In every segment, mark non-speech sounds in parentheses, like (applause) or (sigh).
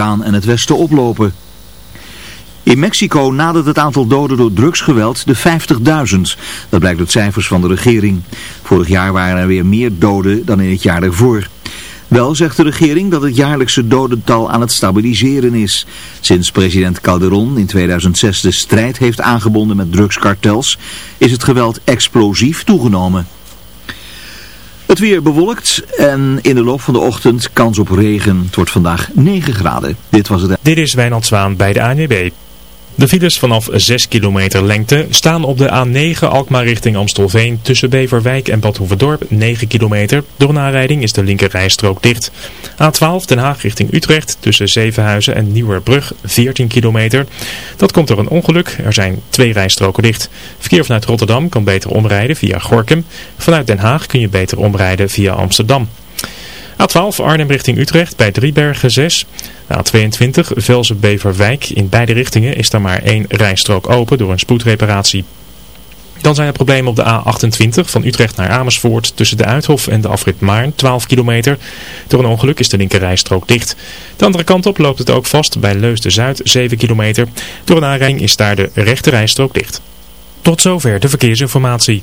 aan en het westen oplopen. In Mexico nadert het aantal doden door drugsgeweld de 50.000. Dat blijkt uit cijfers van de regering. Vorig jaar waren er weer meer doden dan in het jaar ervoor. Wel zegt de regering dat het jaarlijkse dodental aan het stabiliseren is. Sinds president Calderon in 2006 de strijd heeft aangebonden met drugskartels, is het geweld explosief toegenomen. Het weer bewolkt en in de loop van de ochtend kans op regen. Het wordt vandaag 9 graden. Dit was het. Dit is Wijnand Zwaan bij de ANWB. De files vanaf 6 kilometer lengte staan op de A9 Alkmaar richting Amstelveen tussen Beverwijk en Bad 9 kilometer. Door een aanrijding is de linkerrijstrook dicht. A12 Den Haag richting Utrecht tussen Zevenhuizen en Nieuwerbrug 14 kilometer. Dat komt door een ongeluk. Er zijn twee rijstroken dicht. Verkeer vanuit Rotterdam kan beter omrijden via Gorkum. Vanuit Den Haag kun je beter omrijden via Amsterdam. A12 Arnhem richting Utrecht bij Driebergen 6. A22 Velzen-Beverwijk. In beide richtingen is er maar één rijstrook open door een spoedreparatie. Dan zijn er problemen op de A28 van Utrecht naar Amersfoort tussen de Uithof en de afrit Maarn, 12 kilometer. Door een ongeluk is de linkerrijstrook dicht. De andere kant op loopt het ook vast bij Leusden-Zuid, 7 kilometer. Door een aanrijding is daar de rechte rijstrook dicht. Tot zover de verkeersinformatie.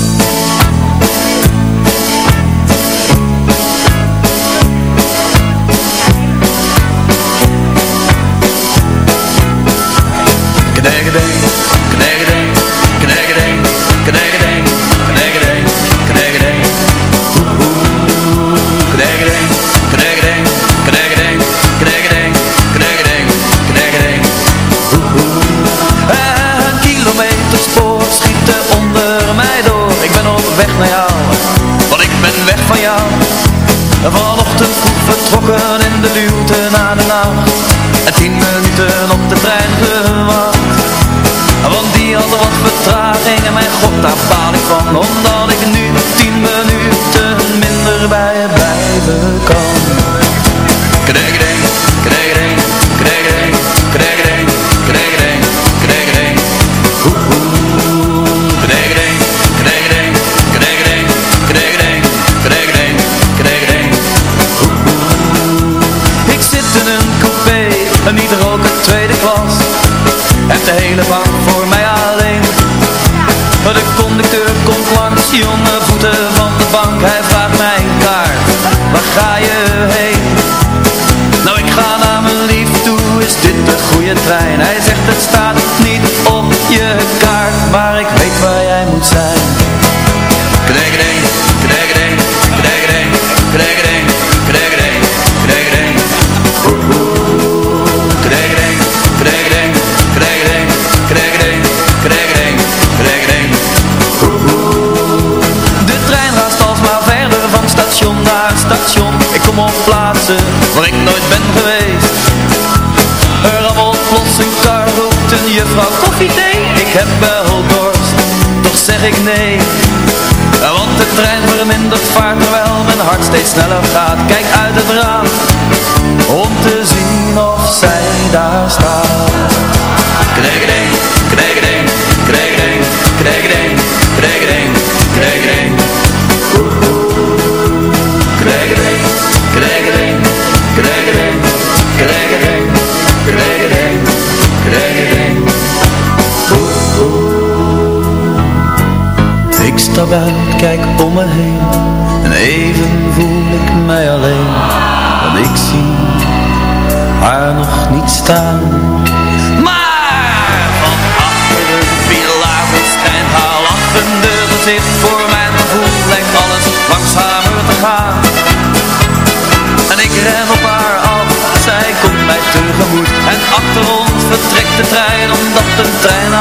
steeds sneller gaat. Kijk uit het raam Om te zien of zij daar staat. Knekeding, knekeding, knekeding, knekeding, knekeding, knekeding Knekeding, knekeding, knekeding, knekeding, knekeding, knekeding Ik stap uit, kijk om me heen. Maar van achter de pilaar verschijnt haar lachende gezicht Voor mijn gevoel lijkt alles langzamer te gaan. En ik ren op haar af, zij komt mij tegemoet. En achter ons vertrekt de trein Omdat de trein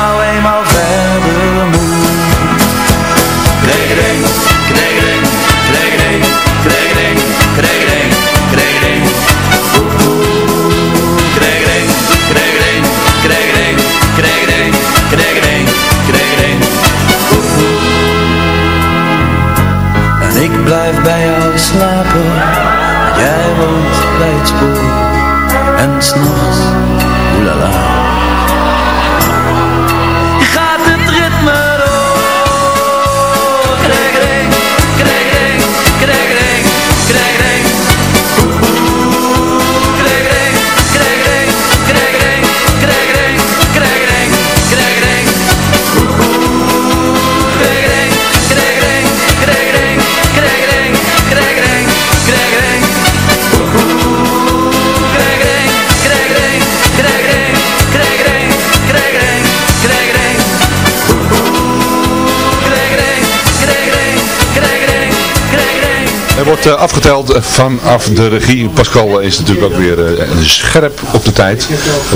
wordt eh, afgeteld eh, vanaf de regie. Pascal is natuurlijk ook weer eh, scherp op de tijd.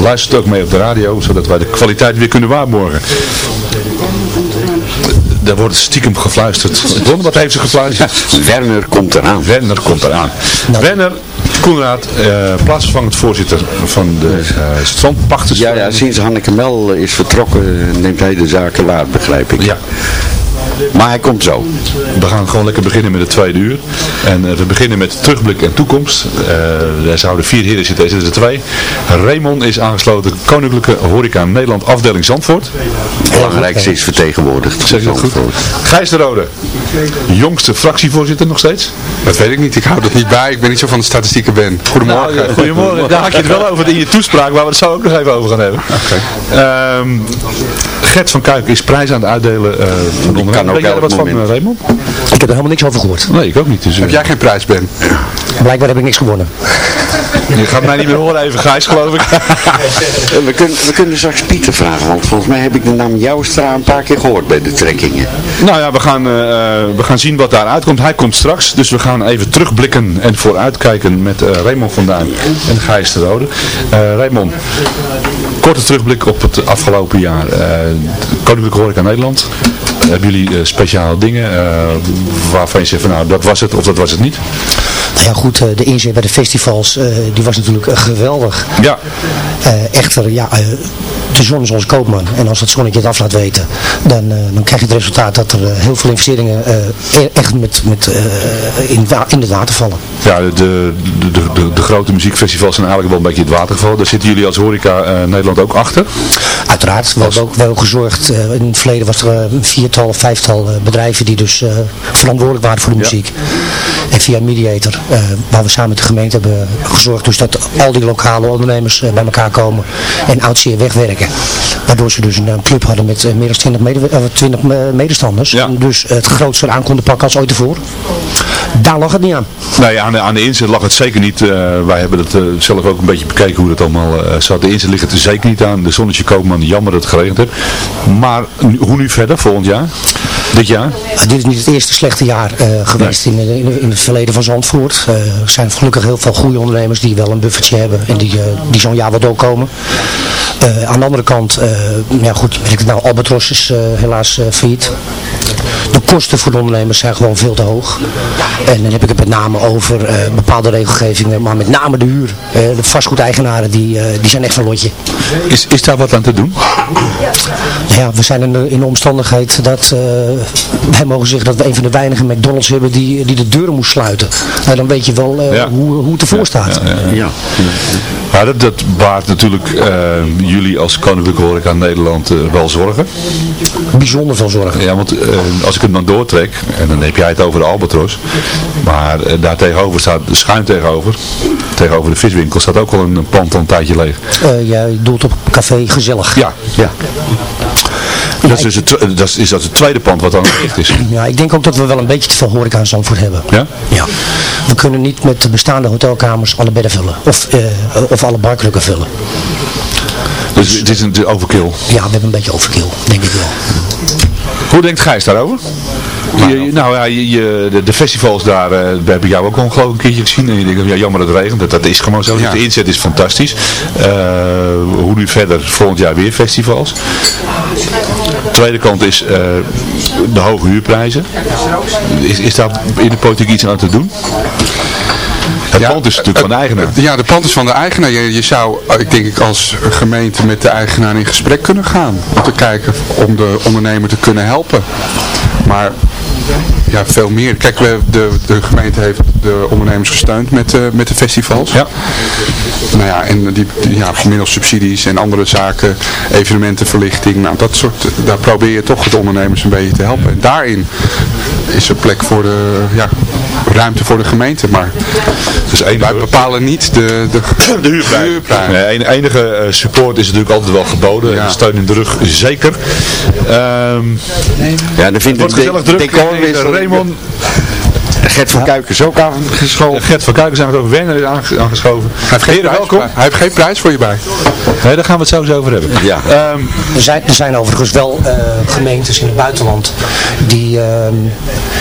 Luistert ook mee op de radio, zodat wij de kwaliteit weer kunnen waarborgen. Er wordt stiekem gefluisterd. Ron, wat heeft ze gefluisterd? Werner komt eraan. Werner komt eraan. Werner Koenraad, eh, plaatsvervangend voorzitter van de eh strandpachters. Ja, ja, sinds Hanneke Mel is vertrokken neemt hij de zaken waar, begrijp ik. Ja. Maar hij komt zo. We gaan gewoon lekker beginnen met het tweede uur. En eh, we beginnen met terugblik en toekomst. Eh er zouden vier heren zitten, er zitten er twee. Raymond is aangesloten, Koninklijke Horeca Nederland, afdeling Zandvoort. Belangrijkste is vertegenwoordigd. Zeg dat goed? Gijs de Rode, jongste fractievoorzitter nog steeds. Dat weet ik niet, ik hou er niet bij, ik ben niet zo van de statistieken ben. Goedemorgen. Nou, goedemorgen. Daar had je het wel over in je toespraak, waar we het zo ook nog even over gaan hebben. Ehm, Gert van Kuik is prijs aan het uitdelen uh, van ondernemers. ook Weet jij er wat van, moment. eh, Raymond? Ik heb er helemaal niks over gehoord. Nee, ik ook niet. Dus, eh, Heb jij geen prijs, Ben? Blijkbaar heb ik niks gewonnen. Je gaat mij niet meer horen even, Gijs, geloof ik. Eh, (laughs) We kunnen, we kunnen straks Pieter vragen, want volgens mij heb ik de naam Joustra een paar keer gehoord bij de trekkingen. Nou ja, we gaan, eh, eh, we gaan zien wat daar uitkomt. Hij komt straks, dus we gaan even terugblikken en vooruitkijken met eh Raymond van Duin en Gijs de Rode. Eh Raymond, korte terugblik op het afgelopen jaar. Eh Koninklijke Horeca Nederland. Hebben jullie eh, speciale dingen eh, waarvan je zegt van nou dat was het of dat was het niet? Nou ja goed, de inzet bij de festivals, die was natuurlijk geweldig. Ja, echter, ja, de zon is onze koopman. En als het zonnetje het af laat weten, dan, eh, dan krijg je het resultaat dat er eh, heel veel investeringen eh, e- echt met, met, in, in het water vallen. ja de, de, de, de, grote muziekfestivals zijn eigenlijk wel een beetje het watergeval. Daar zitten jullie als Horeca Nederland ook achter. Uiteraard, we hebben ook wel gezorgd, in het verleden was er een viertal of vijftal bedrijven die dus verantwoordelijk waren voor de muziek. En via Mediator, eh, waar we samen met de gemeente hebben gezorgd dus dat al die lokale ondernemers eh, bij elkaar komen en oud zeer wegwerken. Waardoor ze dus een, eh, club hadden met meer dan 20, mede, eh, 20 me- medestanders. Ja. En dus het grootste aan konden pakken als ooit tevoren. Daar lag het niet aan. Nee, aan de, aan de inzet lag het zeker niet. Wij hebben het zelf ook een beetje bekeken hoe het allemaal zat. De inzet ligt het er zeker niet aan. De zonnetje koopman, jammer dat het geregend heeft. Maar hoe nu verder, volgend jaar? Dit jaar? Uh, dit is niet het eerste slechte jaar eh, geweest in, in, in het verleden van Zandvoort. Eh, Er zijn gelukkig heel veel goede ondernemers die wel een buffertje hebben en die, eh, die zo'n jaar wel doorkomen. Aan de andere kant, ja goed, nou, Albatros is helaas failliet. De kosten voor de ondernemers zijn gewoon veel te hoog. En dan heb ik het met name over eh, bepaalde regelgevingen, maar met name de huur. Eh, de vastgoedeigenaren, die, eh, die zijn echt een lotje. Is, is daar wat aan te doen? Ja, we zijn in de, in de omstandigheid dat eh, wij mogen zeggen dat we een van de weinige McDonald's hebben die, die de deuren moest sluiten. Nou, dan weet je wel eh, Ja. hoe, hoe het ervoor staat. Ja, ja. Ja. Ja, dat, dat baart natuurlijk eh, jullie als Koninklijke Horeca Nederland wel zorgen. Bijzonder veel zorgen. Ja, want eh, als ik het dan doortrek, en dan heb jij het over de Albatros, maar eh, daar tegenover staat, schuin tegenover, tegenover de viswinkel, staat ook wel een, pand al een tijdje leeg. Eh, jij doelt op café gezellig. Ja, Ja. Dat is, dus het, dat is, dat het tweede pand wat dan gericht is. Ja, ik denk ook dat we wel een beetje te veel horeca in Zandvoort hebben. Ja? Ja. We kunnen niet met de bestaande hotelkamers alle bedden vullen. Of, eh, of alle barkrukken vullen. Dus het is een overkill. Ja, we hebben een beetje overkill, denk ik wel. Hoe denkt Gijs daarover? Je- je- nou ja, je, de, de festivals daar, eh, we hebben jou ook al geloof een keertje gezien. En je denkt, ja, jammer dat het regent. Dat, dat is gewoon zo. Ja. De inzet is fantastisch. Eh, hoe nu verder? Volgend jaar weer festivals. Tweede kant is eh, de hoge huurprijzen. Is, is daar in de politiek iets aan te doen? Het Ja, pand is natuurlijk van de eigenaar. Ja, de pand is van de eigenaar. Je, je zou, eh, ik denk ik, als gemeente met de eigenaar in gesprek kunnen gaan. Om te kijken om de ondernemer te kunnen helpen. Maar ja, veel meer. Kijk, we, de, de gemeente heeft de ondernemers gesteund met, eh, met de festivals. Ja. Nou ja, en die, die- ja, middels subsidies en andere zaken, evenementenverlichting, nou dat soort, daar probeer je toch de ondernemers een beetje te helpen. En daarin is er plek voor de, ja, ruimte voor de gemeente, maar Dus één wij bepalen niet de, de, (clears throat) De huurprijs. huurprijs. Nee, en- enige eh, support is natuurlijk altijd wel geboden. Ja. En steun in de rug zeker. Ehm Ja, dan vind wordt ik de gezellig druk. Raymond, Gert van Kuik is ook aangeschoven. Gert van Kuiken zijn we ook. Werner is aange- aangeschoven. Hij heeft, geen Heren, prijs, welkom. bij- hij heeft geen prijs voor je bij. Nee, daar gaan we het zo eens over hebben. Ja. Ehm, Er zijn, er zijn overigens wel eh, gemeentes in het buitenland die, ehm,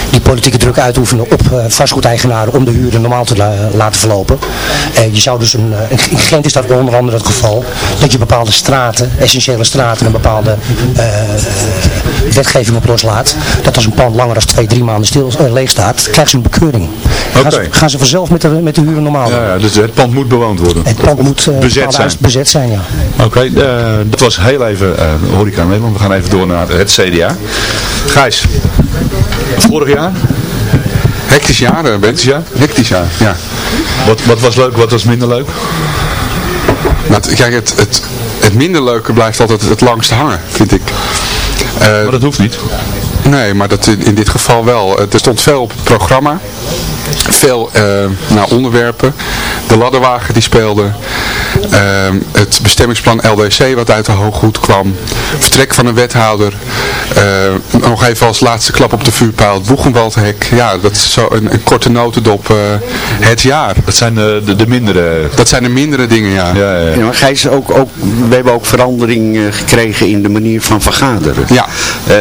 die politieke druk uitoefenen op eh, vastgoedeigenaren om de huren normaal te la- laten verlopen. Eh, je zou dus een, in Gent is dat onder andere het geval, dat je bepaalde straten, essentiële straten, een bepaalde eh, wetgeving op loslaat. Dat als een pand langer dan twee, drie maanden stil, leeg staat, krijgen ze een bekeuring. Gaan, ze, Oké. gaan ze vanzelf met de, met de huren normaal doen. ja, ja, dus het pand moet bewoond worden. Het pand moet eh, Bezet zijn. bezet zijn, ja. Oké, eh, dat was heel even eh Horeca Nederland. We gaan even door naar het CDA. Gijs, vorig jaar, Hectisch jaar, Ben. jaar. Hectisch jaar, ja. Wat, wat was leuk, wat was minder leuk? Nou, het- kijk, het, het, het minder leuke blijft altijd het langst hangen, vind ik. Eh, Maar dat hoeft niet. Nee, maar dat in, in dit geval wel. Eh, Er stond veel op het programma. Veel eh, nou, onderwerpen. De ladderwagen die speelde. Ehm, het bestemmingsplan LDC wat uit de hooggoed kwam. Vertrek van een wethouder. Eh, nog even als laatste klap op de vuurpijl. Het Boegenwaldhek. Ja, dat is zo een, een korte notendop eh, het jaar. Dat zijn eh, de, de mindere... Dat zijn de mindere dingen, ja. Ja, ja, ja. Ja, maar Gijs, ook, ook, we hebben ook verandering eh, gekregen in de manier van vergaderen. Ja. Eh,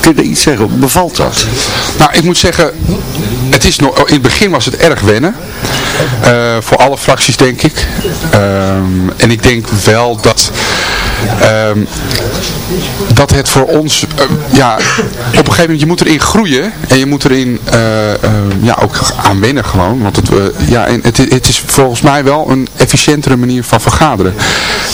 kun je iets zeggen? Bevalt dat? Nou, ik moet zeggen, is nog, in het begin was het erg wennen. Eh, voor alle fracties, denk ik. Ehm, en ik denk wel dat, ehm, dat het voor ons, eh, ja, op een gegeven moment, je moet erin groeien. En je moet erin, eh, eh, ja, ook aan wennen gewoon. Want het, eh, ja, en het, het is volgens mij wel een efficiëntere manier van vergaderen.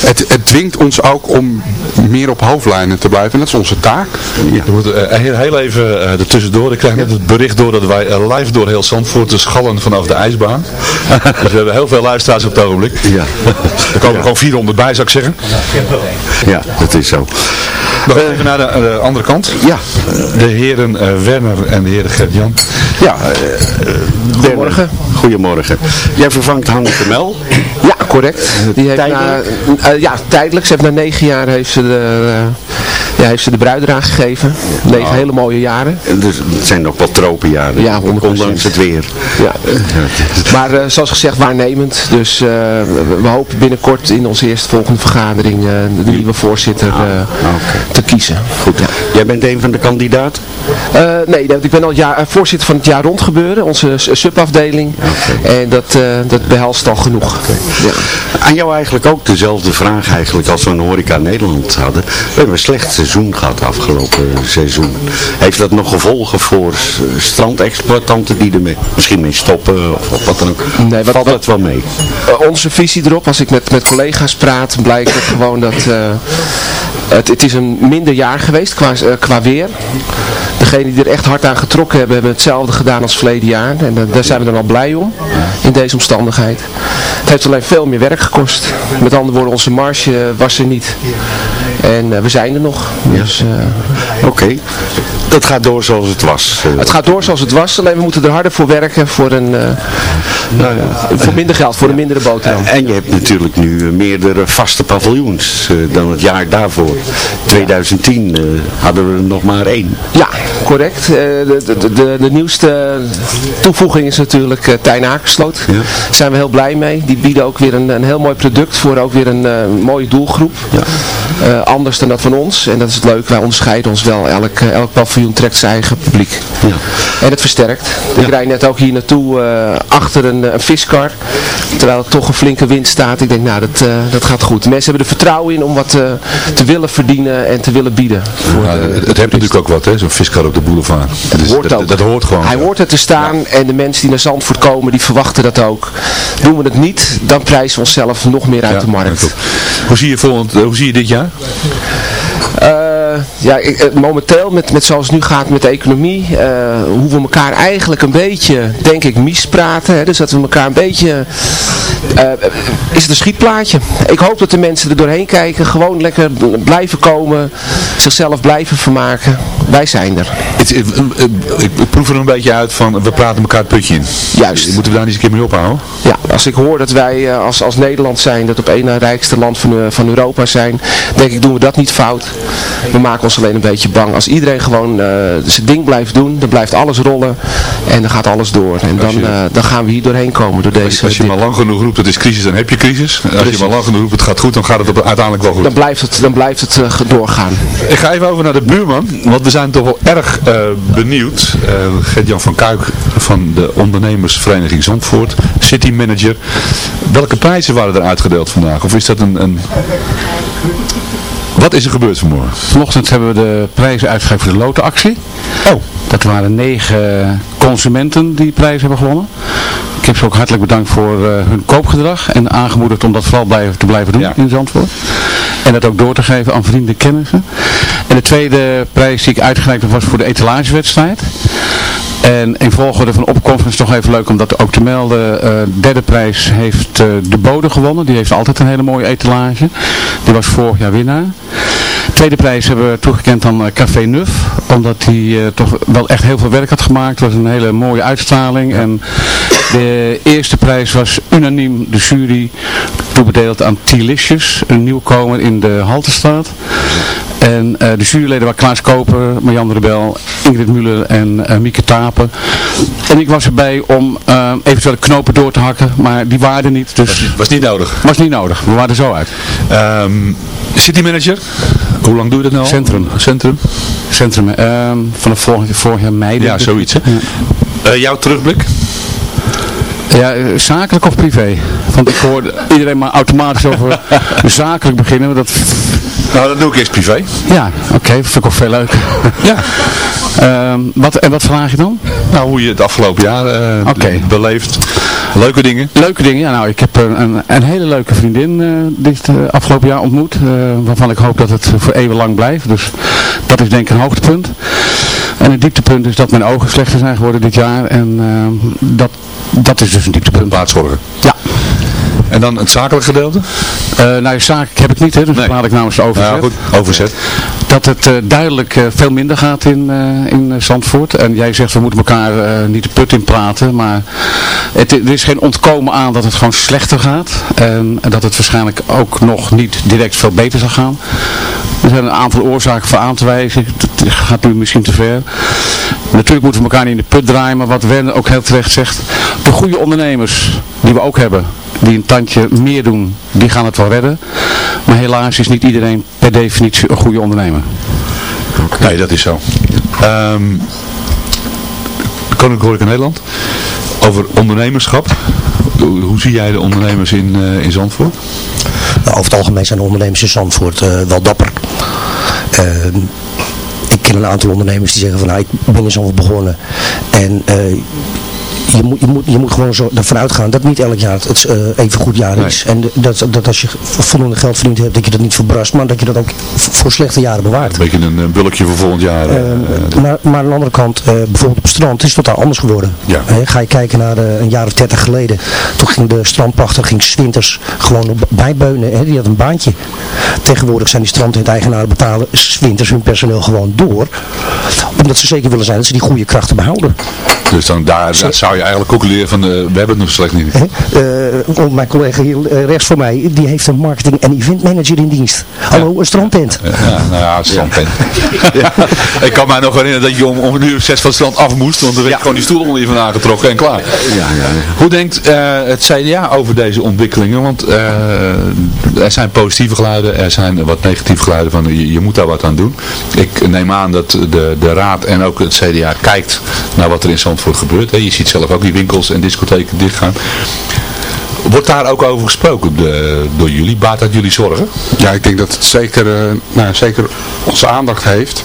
Het, het dwingt ons ook om meer op hoofdlijnen te blijven. En dat is onze taak. Ja. We moeten eh, heel, heel even eh ertussendoor. Ik krijg net het bericht door dat wij live door heel Zandvoort te schallen vanaf de ijsbaan. dus we hebben heel veel luisteraars op het ogenblik. Ja. (laughs) Er komen gewoon 400 bij, zou ik zeggen. Ja, dat is zo. Nog even naar de, eh, de andere kant. Ja, De heren eh, Werner en de heren Gert-Jan. ja. eh, Goedemorgen. Goedemorgen. Jij vervangt Hanneke Mel. Ja, correct. Die heeft na, Tijdelijk? eh, ja, tijdelijk. Ze heeft na negen jaar heeft ze de, ja, heeft ze de bruidraad gegeven. Negen hele mooie jaren. Dus het zijn nog wel tropenjaren. Ja, 100%. Ondanks het weer. Ja. (laughs) Maar eh, zoals gezegd waarnemend. Dus eh, we, hopen binnenkort in onze eerste volgende vergadering eh, de nieuwe voorzitter oké. te kiezen. Goed. Jij bent een van de kandidaten? Nee, ik ben al jaar, voorzitter van het jaar rond gebeuren, onze subafdeling. En dat, dat behelst al genoeg. Ja. Aan jou eigenlijk ook dezelfde vraag eigenlijk als we een Horeca Nederland hadden. We hebben slecht seizoen gehad afgelopen seizoen. Heeft dat nog gevolgen voor strandexploitanten die er mee, misschien mee stoppen of, wat dan ook? Nee, wat- Valt dat wel mee? Eh, onze visie erop, als ik met, met collega's praat, blijkt het gewoon dat eh, het, het is een minder jaar geweest qua, eh, qua weer. Degenen die er echt hard aan getrokken hebben, hebben hetzelfde gedaan als verleden jaar. En daar zijn we dan al blij om, in deze omstandigheid. Het heeft alleen veel meer werk gekost. Met andere woorden, onze marge was er niet. En eh, we zijn er nog. Dus, eh, Oké. Dat gaat door zoals het was. eh. Het gaat door zoals het was, alleen we moeten er harder voor werken voor, een, eh, Nou ja. voor minder geld, voor een mindere boterham. En je hebt natuurlijk nu eh, meerdere vaste paviljoens dan het jaar daarvoor. 2010 eh, hadden we er nog maar één. Ja, correct. De, de, de, de nieuwste toevoeging is natuurlijk uh, Tijn Akersloot. Daar zijn we heel blij mee. Die bieden ook weer een, een heel mooi product voor ook weer een mooie doelgroep. Eh, anders dan dat van ons. En dat is het leuke, wij onderscheiden ons wel. Elk, elk paviljoen trekt zijn eigen publiek. En het versterkt. Ik rijd net ook hier naartoe eh, achter een, een viskar. Terwijl er toch een flinke wind staat. Ik denk, nou, dat, eh, dat gaat goed. Mensen hebben er vertrouwen in om wat eh, te willen verdienen en te willen bieden. Voor Ja, de- het, het heeft natuurlijk ook wat, hè, zo'n viskar op de boulevard. Dus hoort dat, ook. dat hoort gewoon. Hij hoort er te staan en de mensen die naar Zandvoort komen, die verwachten dat ook. Doen we het niet, dan prijzen we onszelf nog meer uit Ja, de markt. Hoe zie je, volgend, eh, hoe zie je dit jaar? Eh, ja, ik, eh, momenteel, met, met zoals het nu gaat met de economie, eh, hoe we elkaar eigenlijk een beetje, denk ik, mispraten. Hè, dus dat we elkaar een beetje... eh, is het een schietplaatje. Ik hoop dat de mensen er doorheen kijken, gewoon lekker blijven komen, zichzelf blijven vermaken. Wij zijn er. Het, eh, eh, ik, ik proef er een beetje uit van, we praten elkaar het putje in. Juist. Moeten we daar niet eens een keer mee ophouden? Ja, als ik hoor dat wij eh, als, als Nederland zijn, dat op één na rijkste land van, eh, van Europa zijn, denk ik doen we dat niet fout. We maken ons alleen een beetje bang. Als iedereen gewoon eh, zijn ding blijft doen, dan blijft alles rollen en dan gaat alles door. En dan, eh, dan gaan we hier doorheen komen door Als, deze als je maar lang genoeg roept, het is crisis, dan heb je crisis. Als je maar lang genoeg roept, het gaat goed, dan gaat het op, uiteindelijk wel goed. Dan blijft het, dan blijft het eh, doorgaan. Ik ga even over naar de buurman, want we zijn toch wel erg eh, benieuwd. Eh Gert-Jan van Kuik van de ondernemersvereniging Zandvoort, city manager. Welke prijzen waren er uitgedeeld vandaag? Of is dat een... een... Wat is er gebeurd vanmorgen? Vanochtend hebben we de prijzen uitgegeven voor de lotenactie. Oh. Dat waren negen consumenten die prijs hebben gewonnen. Ik heb ze ook hartelijk bedankt voor eh, hun koopgedrag en aangemoedigd om dat vooral blijven, te blijven doen in Zandvoort. En dat ook door te geven aan vrienden en kennissen. En de tweede prijs die ik uitgereikt heb was voor de etalagewedstrijd. En in volgorde van opkomst is toch even leuk om dat ook te melden. De derde prijs heeft eh, de Bode gewonnen. Die heeft altijd een hele mooie etalage. Die was vorig jaar winnaar. Tweede prijs hebben we toegekend aan eh, Café Nuf. Omdat hij toch wel echt heel veel werk had gemaakt. Het was een hele mooie uitstraling. En de eerste prijs was unaniem de jury toebedeeld aan T-Licious. Een nieuwkomer in de Haltestraat. En eh, de juryleden waren Klaas Koper, Marjan Rebel, Ingrid Muller en eh, Mieke Tapen. En ik was erbij om eh, eventuele knopen door te hakken, maar die waren er niet. Dus Was niet nodig. was niet nodig. We waren er zo uit. Ehm, city manager, hoe lang doe je dat nou? Centrum. Centrum. Centrum, ehm vanaf vorig, vorig jaar mei. Ja, zoiets hè. Jouw terugblik? Ja, eh, zakelijk of privé? Want ik hoor iedereen maar automatisch over (laughs) zakelijk beginnen. Dat, Nou, dat doe ik eerst privé. ja, oké, vind ik ook veel leuk. (laughs) Ja. Ehm, wat, en wat vraag je dan? Nou, hoe je het afgelopen jaar Oké. beleeft. Leuke dingen. Leuke dingen, ja nou, ik heb een, een, een hele leuke vriendin eh, dit afgelopen jaar ontmoet, waarvan ik hoop dat het voor eeuwig lang blijft. Dus dat is denk ik een hoogtepunt. En het dieptepunt is dat mijn ogen slechter zijn geworden dit jaar en eh, dat, dat is dus een dieptepunt. Plaatzorgen. Ja. En dan het zakelijk gedeelte? Eh nou, zaak heb ik niet, hè, dus laat ik namens de overzet. Ja, goed. Overzet. Dat het eh, duidelijk eh, veel minder gaat in, in Zandvoort. En jij zegt we moeten elkaar niet de put in praten. Maar het, er is geen ontkomen aan dat het gewoon slechter gaat. En, en dat het waarschijnlijk ook nog niet direct veel beter zal gaan. Er zijn een aantal oorzaken voor aan te wijzen. Het gaat nu misschien te ver. Natuurlijk moeten we elkaar niet in de put draaien. Maar wat Werner ook heel terecht zegt. De goede ondernemers die we ook hebben. Die een tandje meer doen. Die gaan het wel redden. Maar helaas is niet iedereen per definitie een goede ondernemer. Nee, dat is zo. Ehm Koninklijke Horeca Nederland. Over ondernemerschap. Hoe, hoe zie jij de ondernemers in, eh, in Zandvoort? Nou, over het algemeen zijn de ondernemers in Zandvoort eh, wel dapper. Eh, ik ken een aantal ondernemers die zeggen van nou, ik ben in Zandvoort begonnen. En eh, je, moet, je, moet, je moet gewoon zo ervan uitgaan dat niet elk jaar het uh, even goed jaar is. En dat, dat als je voldoende geld verdiend hebt, dat je dat niet verbrast, maar dat je dat ook voor slechte jaren bewaart. Een beetje een, bulkje voor volgend jaar. Ehm, maar, maar, aan de andere kant, bijvoorbeeld op het strand, is het totaal anders geworden. Ja. ga je kijken naar een jaar of dertig geleden, toen ging de strandpachter ging swinters gewoon bijbeunen. Hè? Die had een baantje. Tegenwoordig zijn die strandtent-eigenaren betalen swinters hun personeel gewoon door. Omdat ze zeker willen zijn dat ze die goede krachten behouden. Dus dan daar, zou je eigenlijk ook leren van, uh, we hebben het nog slecht niet. Uh, mijn collega hier uh, rechts voor mij, die heeft een marketing- en event manager in dienst. Hallo, een strandtent. Ja, nou ja, een strandtent. Ja. (laughs) Ik kan mij nog herinneren dat je om, om een uur of zes van het strand af moest, want dan werd gewoon die stoel onder je vandaan getrokken en klaar. Ja, ja, Hoe denkt het CDA over deze ontwikkelingen? Want er zijn positieve geluiden, er zijn wat negatieve geluiden van je, je, moet daar wat aan doen. Ik neem aan dat de, de raad en ook het CDA kijkt naar wat er in Zandvoort gebeurt. Je ziet zelf ook die winkels en discotheken dichtgaan. Wordt daar ook over gesproken de, door jullie? Baat dat jullie zorgen? Ja, ik denk dat het zeker, uh, nou, zeker onze aandacht heeft.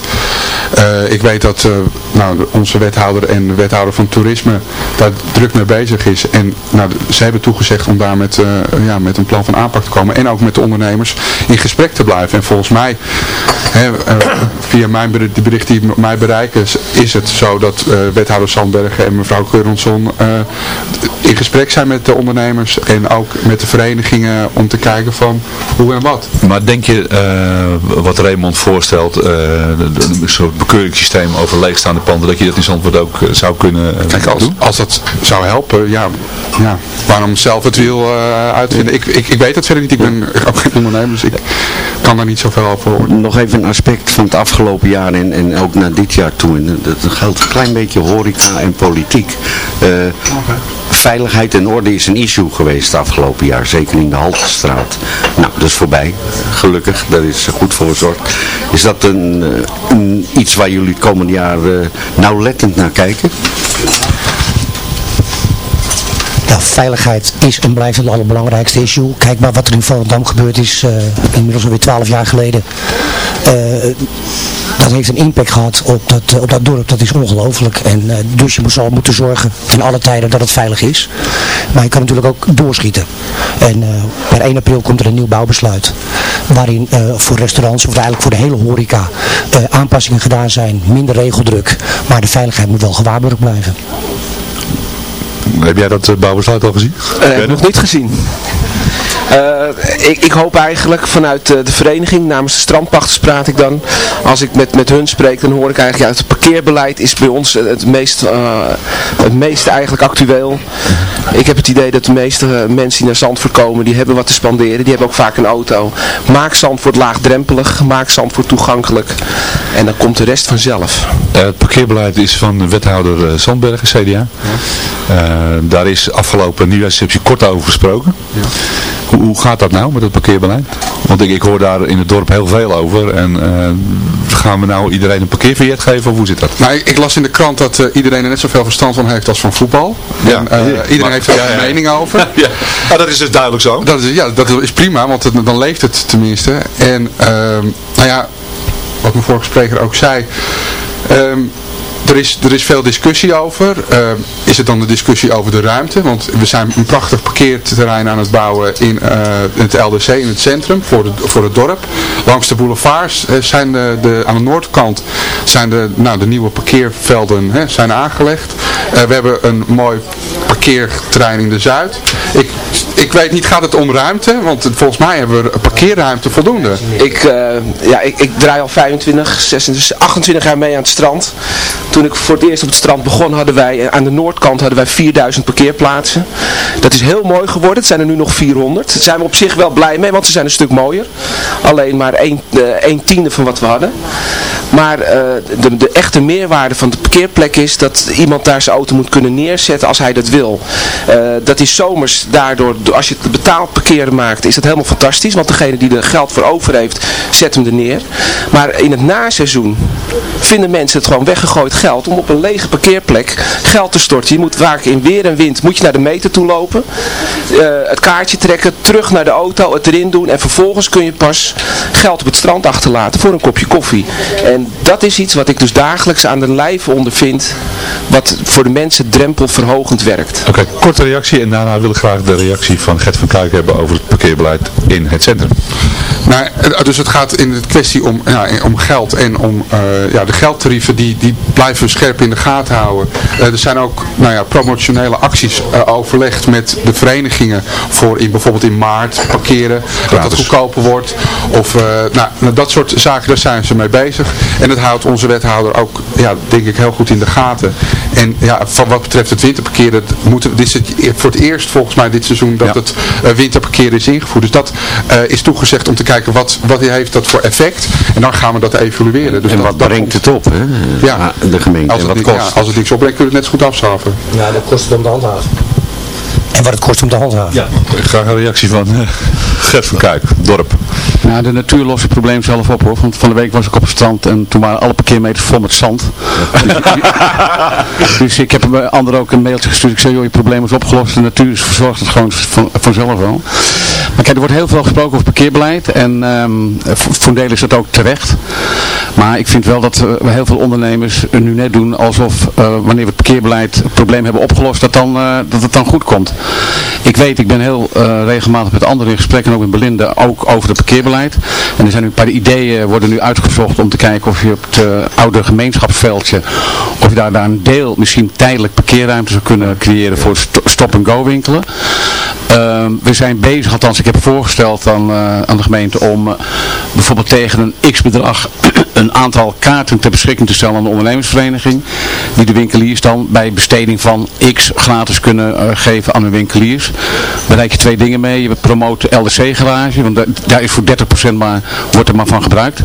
Uh, ik weet dat uh, nou, onze wethouder en de wethouder van toerisme daar druk mee bezig is. En nou, ze hebben toegezegd om daar met, ja, met een plan van aanpak te komen. En ook met de ondernemers in gesprek te blijven. En volgens mij, hè, via mijn de berichten die mij bereiken, is het zo dat wethouder Sandbergen en mevrouw Keuronsson in gesprek zijn met de ondernemers en ook met de verenigingen om te kijken van hoe en wat. Maar denk je, uh, wat Raymond voorstelt, uh, een soort bekeuringssysteem over leegstaande panden, dat je dat in Zandvoort ook zou kunnen Kijk, als, doen? als dat zou helpen, ja, ja waarom zelf het wiel uitvinden. Ik, ik, ik weet het verder niet, ik ben ook geen ondernemer, dus ik kan daar niet zoveel over horen. Nog even een aspect van het afgelopen jaar en, en ook naar dit jaar toe. En dat geldt een klein beetje horeca en politiek. Veiligheid en orde is een issue geweest het afgelopen jaar, zeker in de Haltestraat. Nou, dat is voorbij, gelukkig, daar is goed voor gezorgd. Is dat een, eh, een iets waar jullie het komende jaar uh, nauwlettend naar kijken? Veiligheid is en blijft het allerbelangrijkste issue. Kijk maar wat er in Volendam gebeurd is, uh, inmiddels alweer twaalf jaar geleden. Uh, dat heeft een impact gehad op dat, op dat dorp. Dat is ongelooflijk. En dus je zal moeten zorgen in alle tijden dat het veilig is. Maar je kan natuurlijk ook doorschieten. En per 1 april komt er een nieuw bouwbesluit. Waarin voor restaurants, of eigenlijk voor de hele horeca, aanpassingen gedaan zijn. Minder regeldruk. Maar de veiligheid moet wel gewaarborgd blijven. Heb jij dat bouwbesluit al gezien? nog niet gezien. Uh, ik, ik, hoop eigenlijk vanuit uh, de vereniging, namens de strandpachters praat ik dan. Als ik met, met hun spreek, dan hoor ik eigenlijk, ja, het parkeerbeleid is bij ons het meest, uh, het meest eigenlijk actueel. Ik heb het idee dat de meeste mensen die naar Zandvoort komen, die hebben wat te spanderen. Die hebben ook vaak een auto. Maak Zandvoort laagdrempelig, maak Zandvoort toegankelijk. En dan komt de rest vanzelf. het parkeerbeleid is van wethouder Zandbergen, CDA. Ja. daar is afgelopen nieuwjaarsreceptie kort over gesproken. Ja. Hoe, hoe, gaat dat nou met het parkeerbeleid? Want ik, ik hoor daar in het dorp heel veel over. En uh, gaan we nou iedereen een parkeervignet geven of hoe zit dat? Nou, ik, ik las in de krant dat uh, iedereen er net zoveel verstand van heeft als van voetbal. Ja, en, uh, iedereen maar, heeft er ja, een mening over. ja. ja, (laughs) dat is dus duidelijk zo. Dat is, ja, dat is prima, want het, dan leeft het tenminste. En ehm, nou ja, wat mijn vorige spreker ook zei... Um, er is, er is veel discussie over. Uh, is het dan de discussie over de ruimte? Want we zijn een prachtig parkeerterrein aan het bouwen in, uh, het LDC, in het centrum, voor, voor het dorp. Langs de boulevards uh, zijn de, de, aan de noordkant zijn de, nou, de nieuwe parkeervelden hè, zijn aangelegd. we hebben een mooi parkeerterrein in de Zuid. Ik, ik weet niet, gaat het om ruimte? Want volgens mij hebben we parkeerruimte voldoende. Ik, ja, ik, ik draai al 25, 26, 28 jaar mee aan het strand. Toen ik voor het eerst op het strand begon hadden wij, aan de noordkant hadden wij 4000 parkeerplaatsen. Dat is heel mooi geworden, het zijn er nu nog 400. Daar zijn we op zich wel blij mee, want ze zijn een stuk mooier. Alleen maar een, een tiende van wat we hadden. Maar uh, de, de, echte meerwaarde van de parkeerplek is dat iemand daar zijn auto moet kunnen neerzetten als hij dat wil. Uh, dat is zomers daardoor, als je het betaald parkeren maakt, is dat helemaal fantastisch. Want degene die er geld voor over heeft, zet hem er neer. Maar in het naseizoen vinden mensen het gewoon weggegooid geld om op een lege parkeerplek geld te storten. Je moet vaak in weer en wind, moet je naar de meter toe lopen, uh, het kaartje trekken, terug naar de auto, het erin doen en vervolgens kun je pas geld op het strand achterlaten voor een kopje koffie. En En dat is iets wat ik dus dagelijks aan de lijf ondervind, wat voor de mensen drempelverhogend werkt. Oké, korte reactie en daarna wil ik graag de reactie van Gert van Kuik hebben over het parkeerbeleid in het centrum. Nou, dus het gaat in de kwestie om, ja, om geld en om uh, ja, de geldtarieven die, die blijven we scherp in de gaten houden. Uh, er zijn ook nou ja, promotionele acties uh, overlegd met de verenigingen voor in, bijvoorbeeld in maart parkeren, dat dat goedkoper wordt. Of nou, dat soort zaken, daar zijn ze mee bezig. En dat houdt onze wethouder ook, ja, denk ik, heel goed in de gaten. En ja, van wat betreft het winterparkeren, moeten, dit is het voor het eerst volgens mij dit seizoen dat het winterparkeren is ingevoerd. Dus dat is toegezegd om te kijken wat, wat heeft dat voor effect. En dan gaan we dat evalueren. Dus en dat, wat brengt het op, hè? Ja. De gemeente. Als het, wat niet, kost. ja, als het niks opbrengt, kun je het net zo goed afschaffen. Ja, dat kost het om de handhaven. En wat het kost om te handhaven. Ja. Graag een reactie van uh, Gert van Kuik, dorp. Nou, de natuur lost het probleem zelf op hoor. Want van de week was ik op het strand en toen waren alle parkeermeters vol met zand. (laughs) dus, dus, ik heb een ander ook een mailtje gestuurd. Ik zei, joh, je probleem is opgelost. De natuur verzorgt het gewoon van, vanzelf wel. Maar kijk, er wordt heel veel gesproken over parkeerbeleid. En um, voor een deel is dat ook terecht. Maar ik vind wel dat uh, heel veel ondernemers nu net doen alsof uh, wanneer we het parkeerbeleid het probleem hebben opgelost, dat, dan, uh, dat het dan goed komt. Ik weet, ik ben heel regelmatig met anderen in gesprek en ook in Belinde, ook over het parkeerbeleid. En er zijn nu een paar ideeën worden nu uitgezocht om te kijken of je op het oude gemeenschapsveldje, of je daar, daar een deel misschien tijdelijk parkeerruimte zou kunnen creëren voor stop-and-go winkelen. We zijn bezig, althans ik heb voorgesteld aan, aan de gemeente om bijvoorbeeld tegen een x-bedrag (clears throat) een aantal kaarten ter beschikking te stellen aan de ondernemersvereniging. Die de winkeliers dan bij besteding van X gratis kunnen uh, geven aan hun winkeliers. Bereik je twee dingen mee. Je promoot de LDC garage, want daar is voor 30% maar, wordt er maar van gebruikt.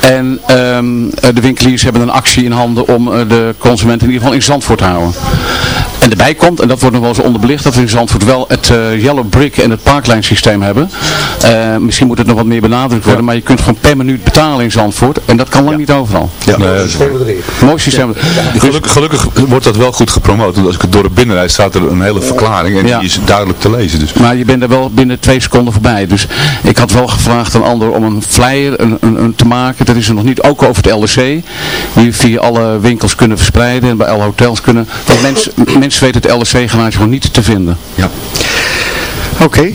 En um, de winkeliers hebben een actie in handen om de consument in ieder geval in Zandvoort te houden. En erbij komt, en dat wordt nog wel eens onderbelicht, dat we in Zandvoort wel het uh, Yellow Brick en het Parkline systeem hebben. Uh, misschien moet het nog wat meer benadrukt worden, ja. maar je kunt gewoon per minuut betalen in Zandvoort. En dat kan lang ja. niet overal. Ja. Nee, Mooi systeem. Ja. Gelukkig, gelukkig, wordt dat wel goed gepromoot. Want als ik het door de binnenrijd staat er een hele verklaring en die is duidelijk te lezen. Dus. Maar je bent er wel binnen twee seconden voorbij. Dus ik had wel gevraagd aan Ander om een flyer een, een, een te maken. Dat is er nog niet, ook over het LDC. Die via alle winkels kunnen verspreiden en bij alle hotels kunnen. Want mensen, mensen weten het LDC-garage gewoon niet te vinden. Ja. Oké. Okay.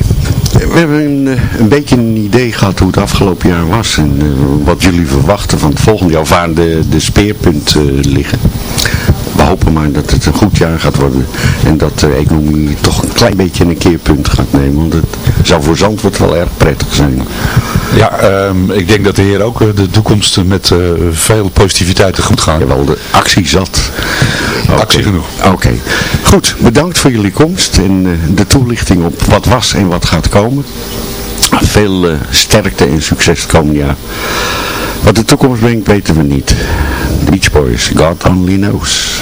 We hebben een, een, beetje een idee gehad hoe het afgelopen jaar was en uh, wat jullie verwachten van het volgende jaar, of waar de, de speerpunten uh, liggen. Hopen maar dat het een goed jaar gaat worden en dat de economie toch een klein beetje een keerpunt gaat nemen, want het zou voor Zandvoort wel erg prettig zijn. Ja, um, ik denk dat de heer ook uh, de toekomst met uh, veel positiviteit tegemoet gaat. Jawel, de actie zat. Okay. Actie genoeg. Oké. Okay. Goed, bedankt voor jullie komst en uh, de toelichting op wat was en wat gaat komen. Veel sterkte en succes het komende jaar. Wat de toekomst brengt weten we niet. Beach Boys, God only knows.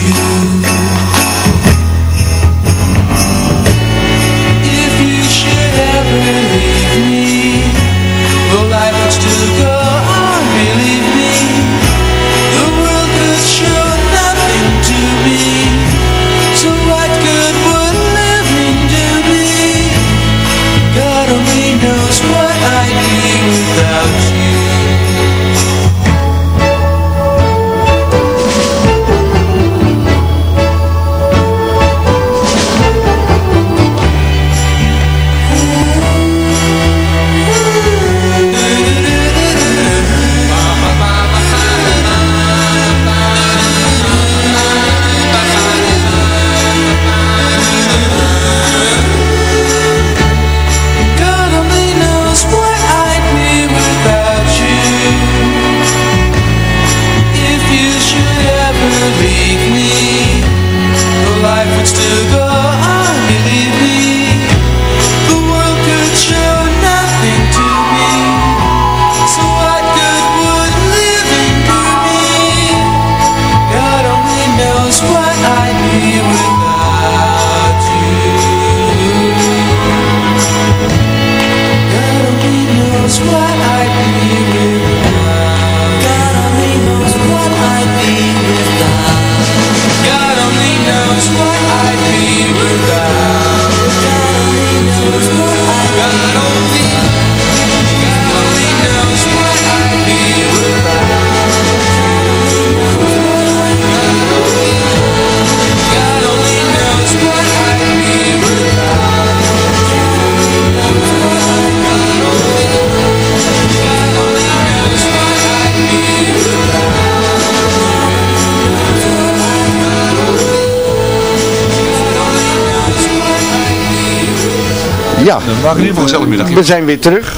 Ja, We maken in ieder geval een gezellig middag. we zijn weer terug.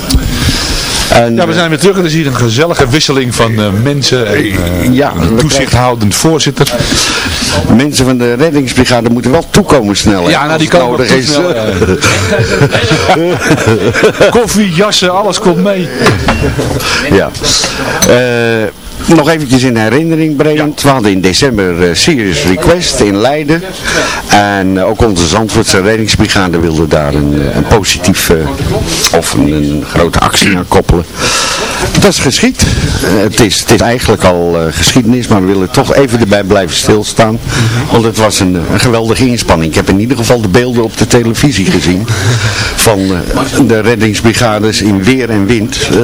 En, Ja, we zijn weer terug en er is hier een gezellige wisseling van eh, mensen. En, eh, ja, een toezichthoudend voorzitter. eh, mensen van de reddingsbrigade moeten wel toekomen snel. hè, Ja, nou die nodig toch is. snel. (laughs) Koffie, jassen, alles komt mee. ja. Nog eventjes in herinnering brengend. We hadden in december eh, Serious Request in Leiden. En eh, ook onze Zandvoortse reddingsbrigade wilde daar een, eh, een positief of een, een grote actie aan koppelen. Dat is geschied. Eh, het, is, het is eigenlijk al eh, geschiedenis, maar we willen toch even erbij blijven stilstaan. Want het was een, een geweldige inspanning. Ik heb in ieder geval de beelden op de televisie gezien van eh, de reddingsbrigades in weer en wind. Eh,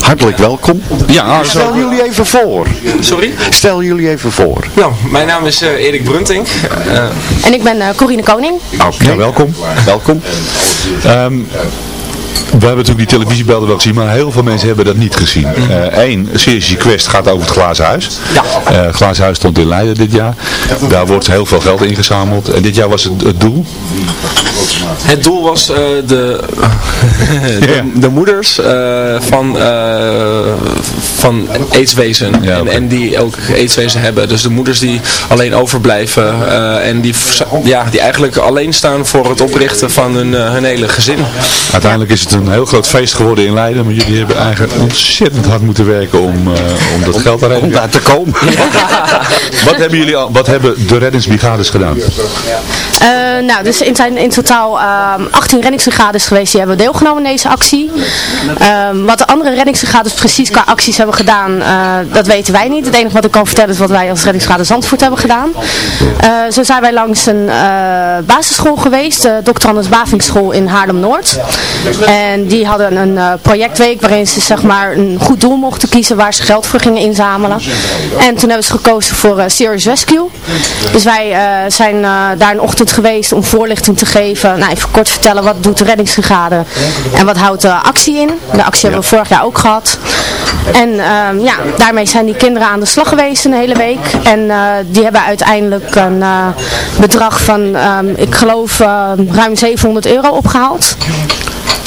hartelijk welkom. Ja, Stel jullie even voor. Sorry? Stel jullie even voor. Nou, mijn naam is Erik Bruntink. Eh, En ik ben Corine Koning. Oké, welkom. Welkom. Ehm, we hebben natuurlijk die televisiebeelden wel gezien, maar heel veel mensen hebben dat niet gezien. Eén, Serious Quest gaat over het Glazen Huis. Ja. Eh, Glazen Huis stond in Leiden dit jaar. Daar wordt heel veel geld ingezameld. En dit jaar was het, het doel. het doel was eh, de, (laughs) de, de moeders eh, van, eh van aidswezen. Ja, en, en die ook aidswezen hebben. Dus de moeders die alleen overblijven. eh, en die, ja, die eigenlijk alleen staan voor het oprichten van hun, eh, hun hele gezin. Uiteindelijk is het een heel groot feest geworden in Leiden. Maar jullie hebben eigenlijk ontzettend hard moeten werken om, eh, om dat geld te Om daar te komen. (laughs) Wat hebben jullie al, wat hebben de reddingsbrigades gedaan? Eh, nou, dus in zijn in totaal ehm 18 reddingsbrigades geweest die hebben deelgenomen in deze actie. Ehm, wat de andere reddingsbrigades precies qua acties hebben gedaan, eh, dat weten wij niet. Het enige wat ik kan vertellen is wat wij als reddingsbrigade Zandvoort hebben gedaan. Eh, zo zijn wij langs een eh, basisschool geweest, de Dr. Anders Bavingsschool in Haarlem-Noord. En die hadden een eh, projectweek waarin ze zeg maar een goed doel mochten kiezen waar ze geld voor gingen inzamelen. En toen hebben ze gekozen voor eh, Serious Rescue. Dus wij eh, zijn daar een ochtend geweest om voorlichting te geven. Nou, even kort vertellen wat doet de reddingsbrigade en wat houdt de actie in. De actie hebben we vorig jaar ook gehad. En ehm, ja, daarmee zijn die kinderen aan de slag geweest een hele week. En die hebben uiteindelijk een bedrag van, ehm, ik geloof, eh, ruim 700 euro opgehaald.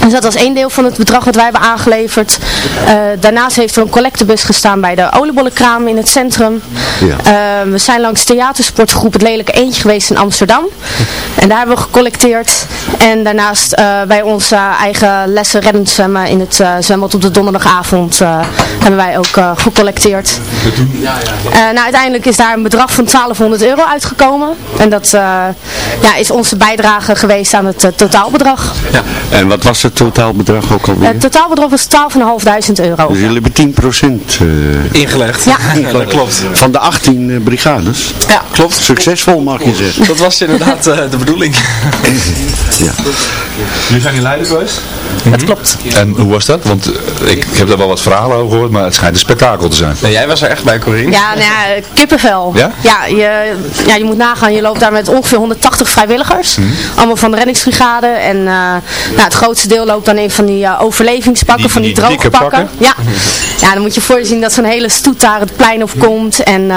Dus dat was één deel van het bedrag wat wij hebben aangeleverd. Eh, daarnaast heeft er een collectebus gestaan bij de oliebollenkraam in het centrum. Ja. Eh, we zijn langs theatersportgroep Het Lelijke Eentje geweest in Amsterdam. En daar hebben we gecollecteerd. En daarnaast eh, bij onze eigen lessen reddend zwemmen in het eh, zwembad op de donderdagavond eh, hebben wij ook eh, gecollecteerd. Eh, nou, uiteindelijk is daar een bedrag van 1200 euro uitgekomen. En dat eh, ja, is onze bijdrage geweest aan het totaalbedrag. En wat was het totaalbedrag ook alweer? Het totaalbedrag was 12.500 euro. Dus jullie hebben 10% eh, Ingelegd. (laughs) Ja. dat klopt. van de 18 eh, brigades. Ja, klopt. Succesvol mag je zeggen. Dat was inderdaad eh, de bedoeling. (laughs) Ja. Jullie zijn in Leiden geweest? Dat klopt. En hoe was dat? Want ik, ik heb daar wel wat verhalen over gehoord, maar het schijnt een spektakel te zijn. Nee, jij was er echt bij, Corine. Ja, nou ja, kippenvel. Ja? Ja, je, ja, je moet nagaan, je loopt daar met ongeveer 180 vrijwilligers. Allemaal van de reddingsbrigade. En eh, nou, het grootste deel loopt dan in van die eh, overlevingspakken, Die- van die, die droge pakken. pakken? Ja. ja, dan moet je voorzien dat zo'n hele stoet daar het plein op komt. En eh,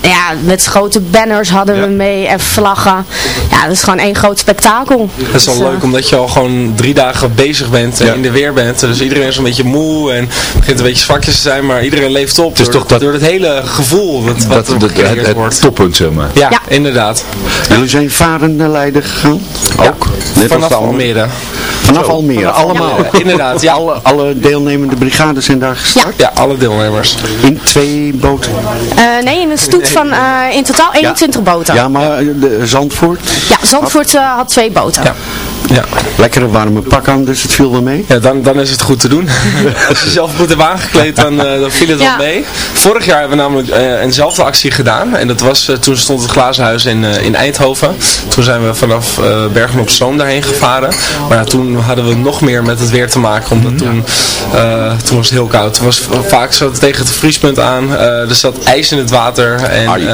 ja, met grote banners hadden we mee en vlaggen. Ja, dat is gewoon één groot spektakel. Het is wel Dus, eh, leuk omdat je al gewoon drie dagen bezig bent en Ja. in de weer bent. Dus iedereen is een beetje moe en begint een beetje zwakjes te zijn, maar iedereen leeft op. is door, toch dat- door het hele gevoel wat, wat Dat, het, het wordt. toppunt, zeg maar. Ja, Ja. inderdaad. Jullie zijn varend naar Leiden gegaan? Ook? Net Vanaf Almere. Vanaf Almere, allemaal. Ja, inderdaad, ja. Alle, alle deelnemende brigades zijn daar gestart? Ja, alle deelnemers. In twee boten? eh, nee, in een stoet van eh, in totaal 21 boten. Ja, maar de Zandvoort? Ja, Zandvoort eh, had twee boten. Ja. Lekkere warme pak aan, dus het viel wel mee? Ja, dan, dan is het goed te doen. (laughs) Als je zelf goed hebt aangekleed, dan, uh, dan viel het Ja. wel mee. Vorig jaar hebben we namelijk eh, eenzelfde actie gedaan. En dat was, eh, toen stond het glazenhuis in, eh, in Eindhoven. Toen zijn we vanaf eh, Bergen op Zoom daarheen gevaren. Maar ja, toen hadden we nog meer met het weer te maken. Omdat toen, eh, toen was het heel koud. Het was vaak zo tegen het vriespunt aan. eh, er zat ijs in het water. En, eh,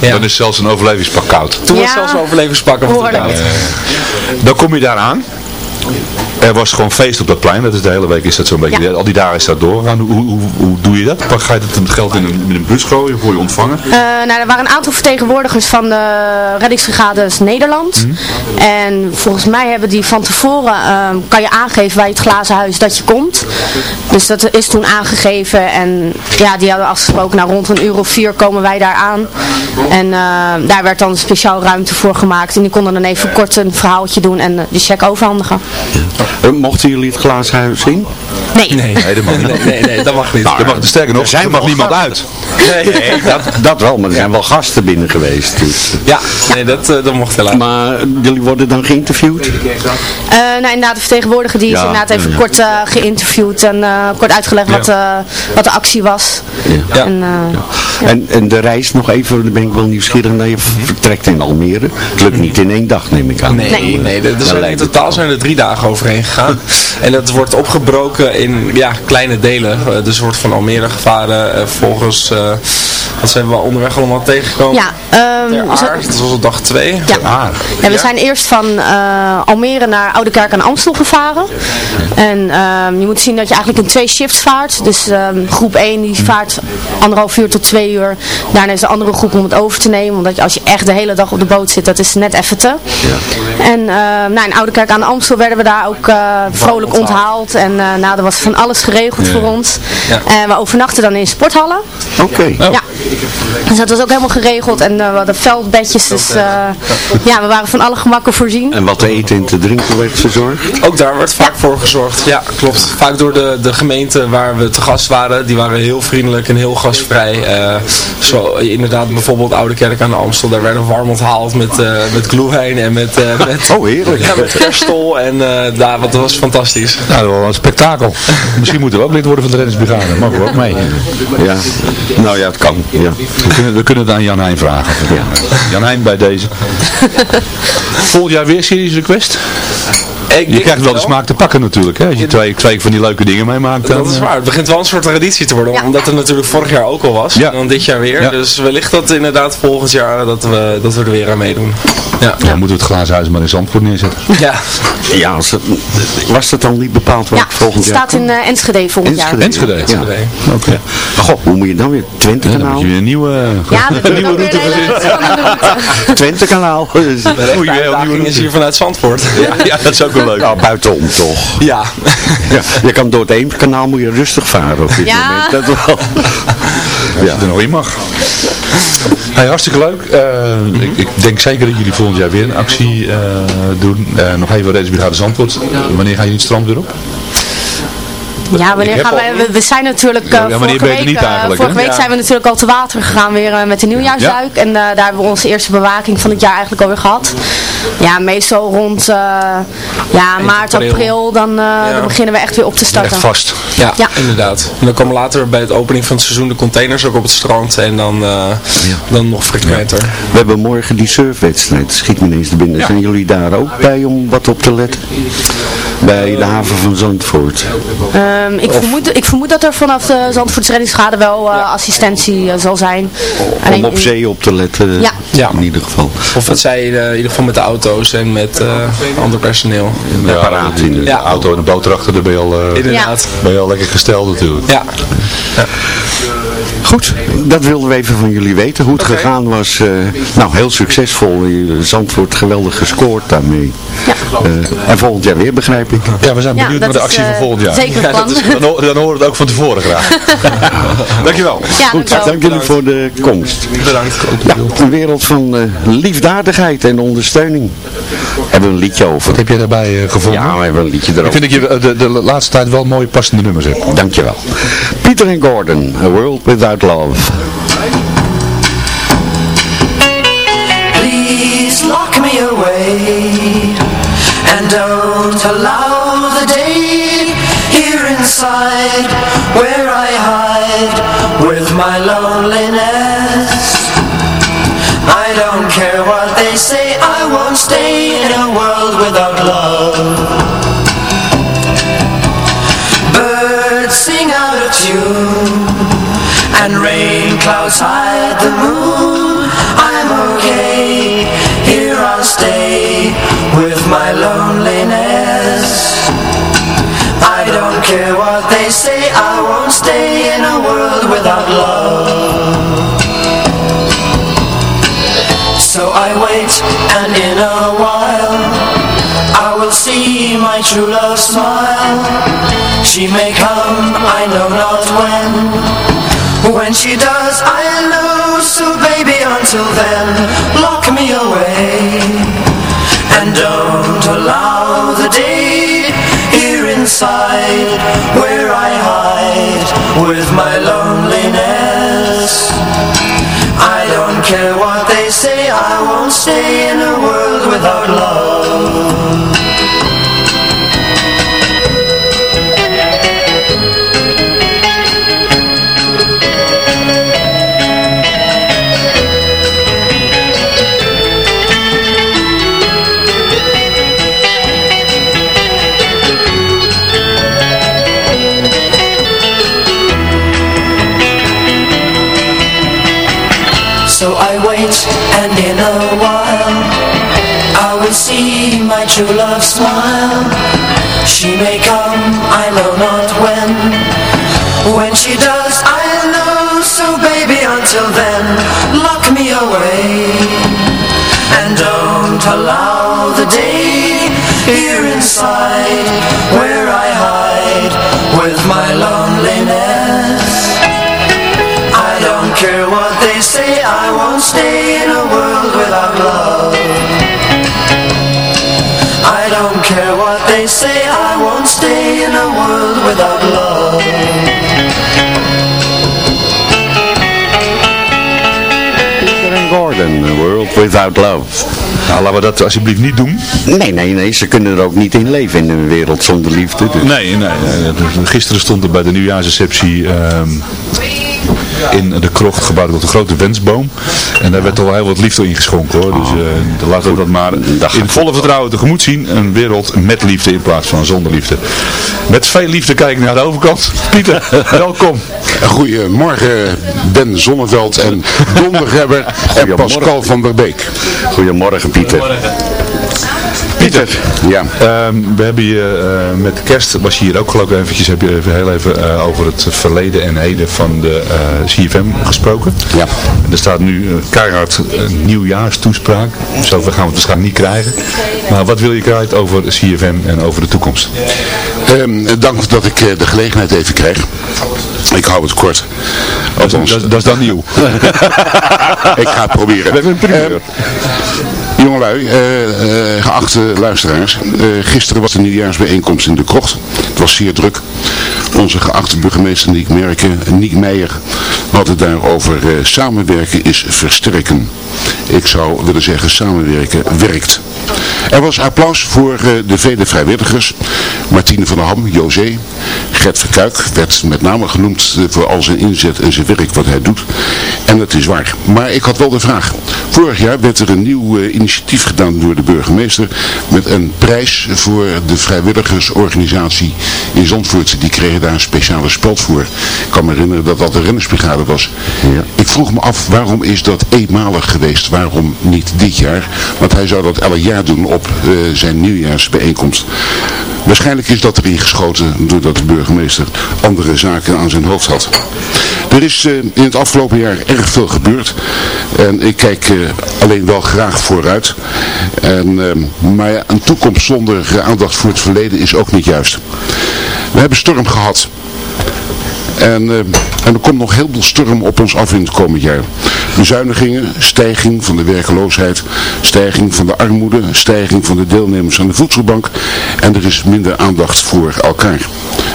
ja. Dan is zelfs een overlevingspak koud. Toen was zelfs een overlevingspak. koud. Dan kom je daar aan. Er was gewoon feest op dat plein. Dat is de hele week is dat zo'n beetje. Ja. Al die dagen is dat doorgegaan. Hoe, hoe, hoe doe je dat? Ga je het geld in een, in een bus gooien voor je ontvangen? Eh, nou, er waren een aantal vertegenwoordigers van de reddingsbrigades Nederland. En volgens mij hebben die van tevoren, ehm, kan je aangeven bij het glazen huis dat je komt. Dus dat is toen aangegeven en ja, die hadden afgesproken, nou rond een uur of vier komen wij daar aan. En eh, daar werd dan speciaal ruimte voor gemaakt. En die konden dan even kort een verhaaltje doen en eh, die check overhandigen. Eh, mochten jullie het glazen huis zien? Nee. Nee. Nee, dat mag niet. Nee, nee, nee, dat mag niet. Er mag, sterker nog, er zijn er mag wel niemand gasten. uit. Nee, dat, (laughs) dat wel, maar er zijn wel gasten binnen geweest. Dus. Ja, nee, dat, eh, dat mocht helaas. Maar jullie worden dan geïnterviewd? Eh, nou, inderdaad, de vertegenwoordiger die is Ja, inderdaad even ja. kort eh, geïnterviewd en eh, kort uitgelegd wat, eh, wat de actie was. Ja. En, eh, En, en de reis nog even, daar ben ik wel nieuwsgierig naar. Je vertrekt in Almere. Het lukt niet in één dag, neem ik aan. Nee, nee, nee er Dat zijn, in totaal zijn er drie dagen overheen gegaan. En dat wordt opgebroken in ja, kleine delen. Eh, Dus wordt van Almere gevaren. eh, volgens, eh, wat zijn we onderweg allemaal tegengekomen? ja, ehm, Ter zo- Aar, dat was op dag twee. Ja. Ah, Ja, we zijn eerst van eh, Almere naar Oudekerk aan Amstel gevaren. En ehm, je moet zien dat je eigenlijk in twee shifts vaart. Dus ehm, groep 1 die vaart anderhalf uur tot twee uur. Daarna is de andere groep om het over te nemen. Omdat je, als je echt de hele dag op de boot zit, dat is net even te. En ehm, nou, in Oudekerk aan de Amstel werden we daar ook eh, vrolijk onthaald. En eh, nou, er was van alles geregeld voor ons. Ja. En we overnachten dan in sporthallen. Oké. Ja. Dus dat was ook helemaal geregeld. En eh, we hadden veldbedjes. Dus eh, ja, we waren van alle gemakken voorzien. En wat te eten en te drinken werd verzorgd? Ook daar werd vaak voor gezorgd. Ja, klopt. Vaak door de, de gemeente waar we te gast waren. Die waren heel vriendelijk en heel gastvrij. Eh, zo, inderdaad, bijvoorbeeld Oude Kerk aan de Amstel. Daar werden we warm onthaald met, eh met en met, eh, met, Oh, heerlijk. ja, met kerstol. En eh daar, wat, dat was fantastisch. nou, dat was wel een spektakel. Misschien moeten we ook lid worden van de reddingsbrigade. Mogen we ook mee. Ja. Nou ja, het kan. Ja. We kunnen, we kunnen het aan Jan Heijn vragen. Jan Heijn bij deze. Volgend jaar weer Series Request? Ik Je krijgt wel de het smaak te pakken natuurlijk. Hè? Als je twee, twee van die leuke dingen meemaakt. Dan, Dat is eh, waar. Het begint wel een soort traditie te worden. Ja. Omdat het natuurlijk vorig jaar ook al was. Ja. En dan dit jaar weer. Ja. Dus wellicht dat inderdaad volgend jaar dat we, dat we er weer aan meedoen. Ja. Dan moeten we het glazen huis maar in Zandvoort neerzetten. Ja. Ja, als het, was het dan niet bepaald wat Ja, volgend het jaar staat in eh, Enschede volgend jaar. Enschede. Enschede. Ja. Oké. Maar goh, hoe moet je dan weer? Twente Dan kanaal? moet je weer een nieuwe... Ja, dat weer een spannende route. Twente kanaal. Heel nieuwe uitdaging is hier vanuit Zandvoort. Ja, ja, dat is ook wel leuk. Nou, buitenom toch. Ja. Ja, je kan door het Eemskanaal moet je rustig varen op dit Ja. moment. Dat wel. Als je er nog in mag. Hey, hartstikke leuk. Eh, ik, ik denk zeker dat jullie volgend jaar weer een actie eh, doen. Eh, nog even Reddingsbrigade Zandvoort. wanneer gaan jullie het strand weer op? Ja, wanneer gaan al- wij, we, we zijn natuurlijk, eh, Ja, wanneer vorige, ben je er week, niet eh, eigenlijk, vorige week Ja. zijn we natuurlijk al te water gegaan weer eh, met de nieuwjaarsduik. En eh, daar hebben we onze eerste bewaking van het jaar eigenlijk alweer gehad. Ja, meestal rond eh, ja, maart, april. april, dan, eh, dan beginnen we echt weer op te starten. Echt vast. Ja, Ja. inderdaad. En dan komen later bij het opening van het seizoen de containers ook op het strand. En dan, eh, dan nog frequenter. We hebben morgen die surfwedstrijd. Schiet me ineens te binnen. Zijn jullie daar ook bij om wat op te letten? Bij de haven van Zandvoort. Ehm, ik, vermoed, ik vermoed dat er vanaf de Zandvoortse reddingsschade wel eh, assistentie eh, zal zijn. Om op zee op te letten. Ja. Ja. In ieder geval. Of het zij eh, in ieder geval met de auto's en met eh, ander personeel. Ja, paraat in de Ja. auto en de boot erachter, daar ben je al, eh, Inderdaad. ben je al lekker gesteld natuurlijk. Ja. Goed, dat wilden we even van jullie weten. Hoe het gegaan was. eh, nou, heel succesvol. Eh, Zandvoort geweldig gescoord daarmee. Eh, en volgend jaar weer, begrijp ik. Ja, we zijn Ja, benieuwd naar de is, actie van volgend jaar. zeker plan. dan, ho- dan horen we het ook van tevoren graag. (laughs) Dankjewel. Ja, Goed, dankjewel. dank jullie voor de komst. Bedankt. Ja, een wereld van eh, liefdadigheid en ondersteuning. Hebben we een liedje over. Wat heb jij daarbij eh, gevonden? Ja, we hebben een liedje Ik erover. vind dat je de, de laatste tijd wel mooie passende nummers hebt. Dankjewel. Peter en Gordon, A World without love. Please lock me away and don't allow the day here inside where I hide with my loneliness. I don't care what they say, I won't stay in a world without love. Birds sing out of tune and rain clouds hide the moon. I'm okay, here I'll stay with my loneliness. I don't care what they say, I won't stay in a world without love. So I wait, and in a while, I will see my true love smile. She may come, I know not when. When she does, I lose so baby, until then, lock me away. And don't allow the day here inside where I hide with my loneliness. I don't care what they say, I won't stay in a world without love. In a while I will see my true love smile. She may come, I know not when. When she does, I'll know. So baby, until then, lock me away. And don't allow the day here inside Where I hide with my loneliness care what they say, I won't stay in a world without love. I don't care what they say, I won't stay in a world without love. Peter and Gordon, A World Without Love. Nou, laten we dat alsjeblieft niet doen. Nee, nee, nee, ze kunnen er ook niet in leven in een wereld zonder liefde. Dus. Nee, nee, nee. Gisteren stond er bij de nieuwjaarsreceptie ehm, in de krocht gebouwd tot een grote wensboom. En daar werd al heel wat liefde in geschonken hoor. Dus uh, laten we dat maar in volle vertrouwen tegemoet zien. Een wereld met liefde in plaats van zonder liefde. Met veel liefde kijk ik naar de overkant. (laughs) Pieter, welkom. Goedemorgen Ben Zonneveld en Don de Gebber en Pascal van der Beek. Goedemorgen Pieter. Pieter, ja. Ehm, we hebben je uh, met kerst, was je hier ook geloof ik eventjes, heb je even heel even uh, over het verleden en heden van de uh, CFM gesproken. Ja. En er staat nu een keihard nieuwjaarstoespraak, zover gaan we het waarschijnlijk niet krijgen. Maar wat wil je kwijt over CFM en over de toekomst? Um, dank dat ik de gelegenheid even krijg. Ik hou het kort. Althans, dat, dat is dan nieuw. (laughs) ik ga het proberen. We hebben een primeur. Jongelui, uh, uh, geachte luisteraars. gisteren was de nieuwjaarsbijeenkomst in de krocht. Het was zeer druk. Onze geachte burgemeester Niek, Merken, Niek Meijer had het daarover samenwerken is versterken. Ik zou willen zeggen samenwerken werkt. Er was applaus voor de vele vrijwilligers. Martine van der Ham, José, Gert Verkuik werd met name genoemd voor al zijn inzet en zijn werk wat hij doet. En dat is waar. Maar ik had wel de vraag. Vorig jaar werd er een nieuw initiatief gedaan door de burgemeester met een prijs voor de vrijwilligersorganisatie in Zandvoort. Die kregen daar een speciale speld voor. Ik kan me herinneren dat dat de rennersbrigade was. Ja. Ik vroeg me af waarom is dat eenmalig geweest? Waarom niet dit jaar? Want hij zou dat elk jaar doen op uh, zijn nieuwjaarsbijeenkomst. Waarschijnlijk is dat erin geschoten doordat de burgemeester andere zaken aan zijn hoofd had. Er is uh, in het afgelopen jaar erg veel gebeurd. En ik kijk uh, alleen wel graag vooruit. Uh, maar een toekomst zonder aandacht voor het verleden is ook niet juist. We hebben storm gehad. En, uh, en er komt nog heel veel storm op ons af in het komend jaar. Bezuinigingen, stijging van de werkeloosheid, stijging van de armoede, stijging van de deelnemers aan de voedselbank. En er is minder aandacht voor elkaar.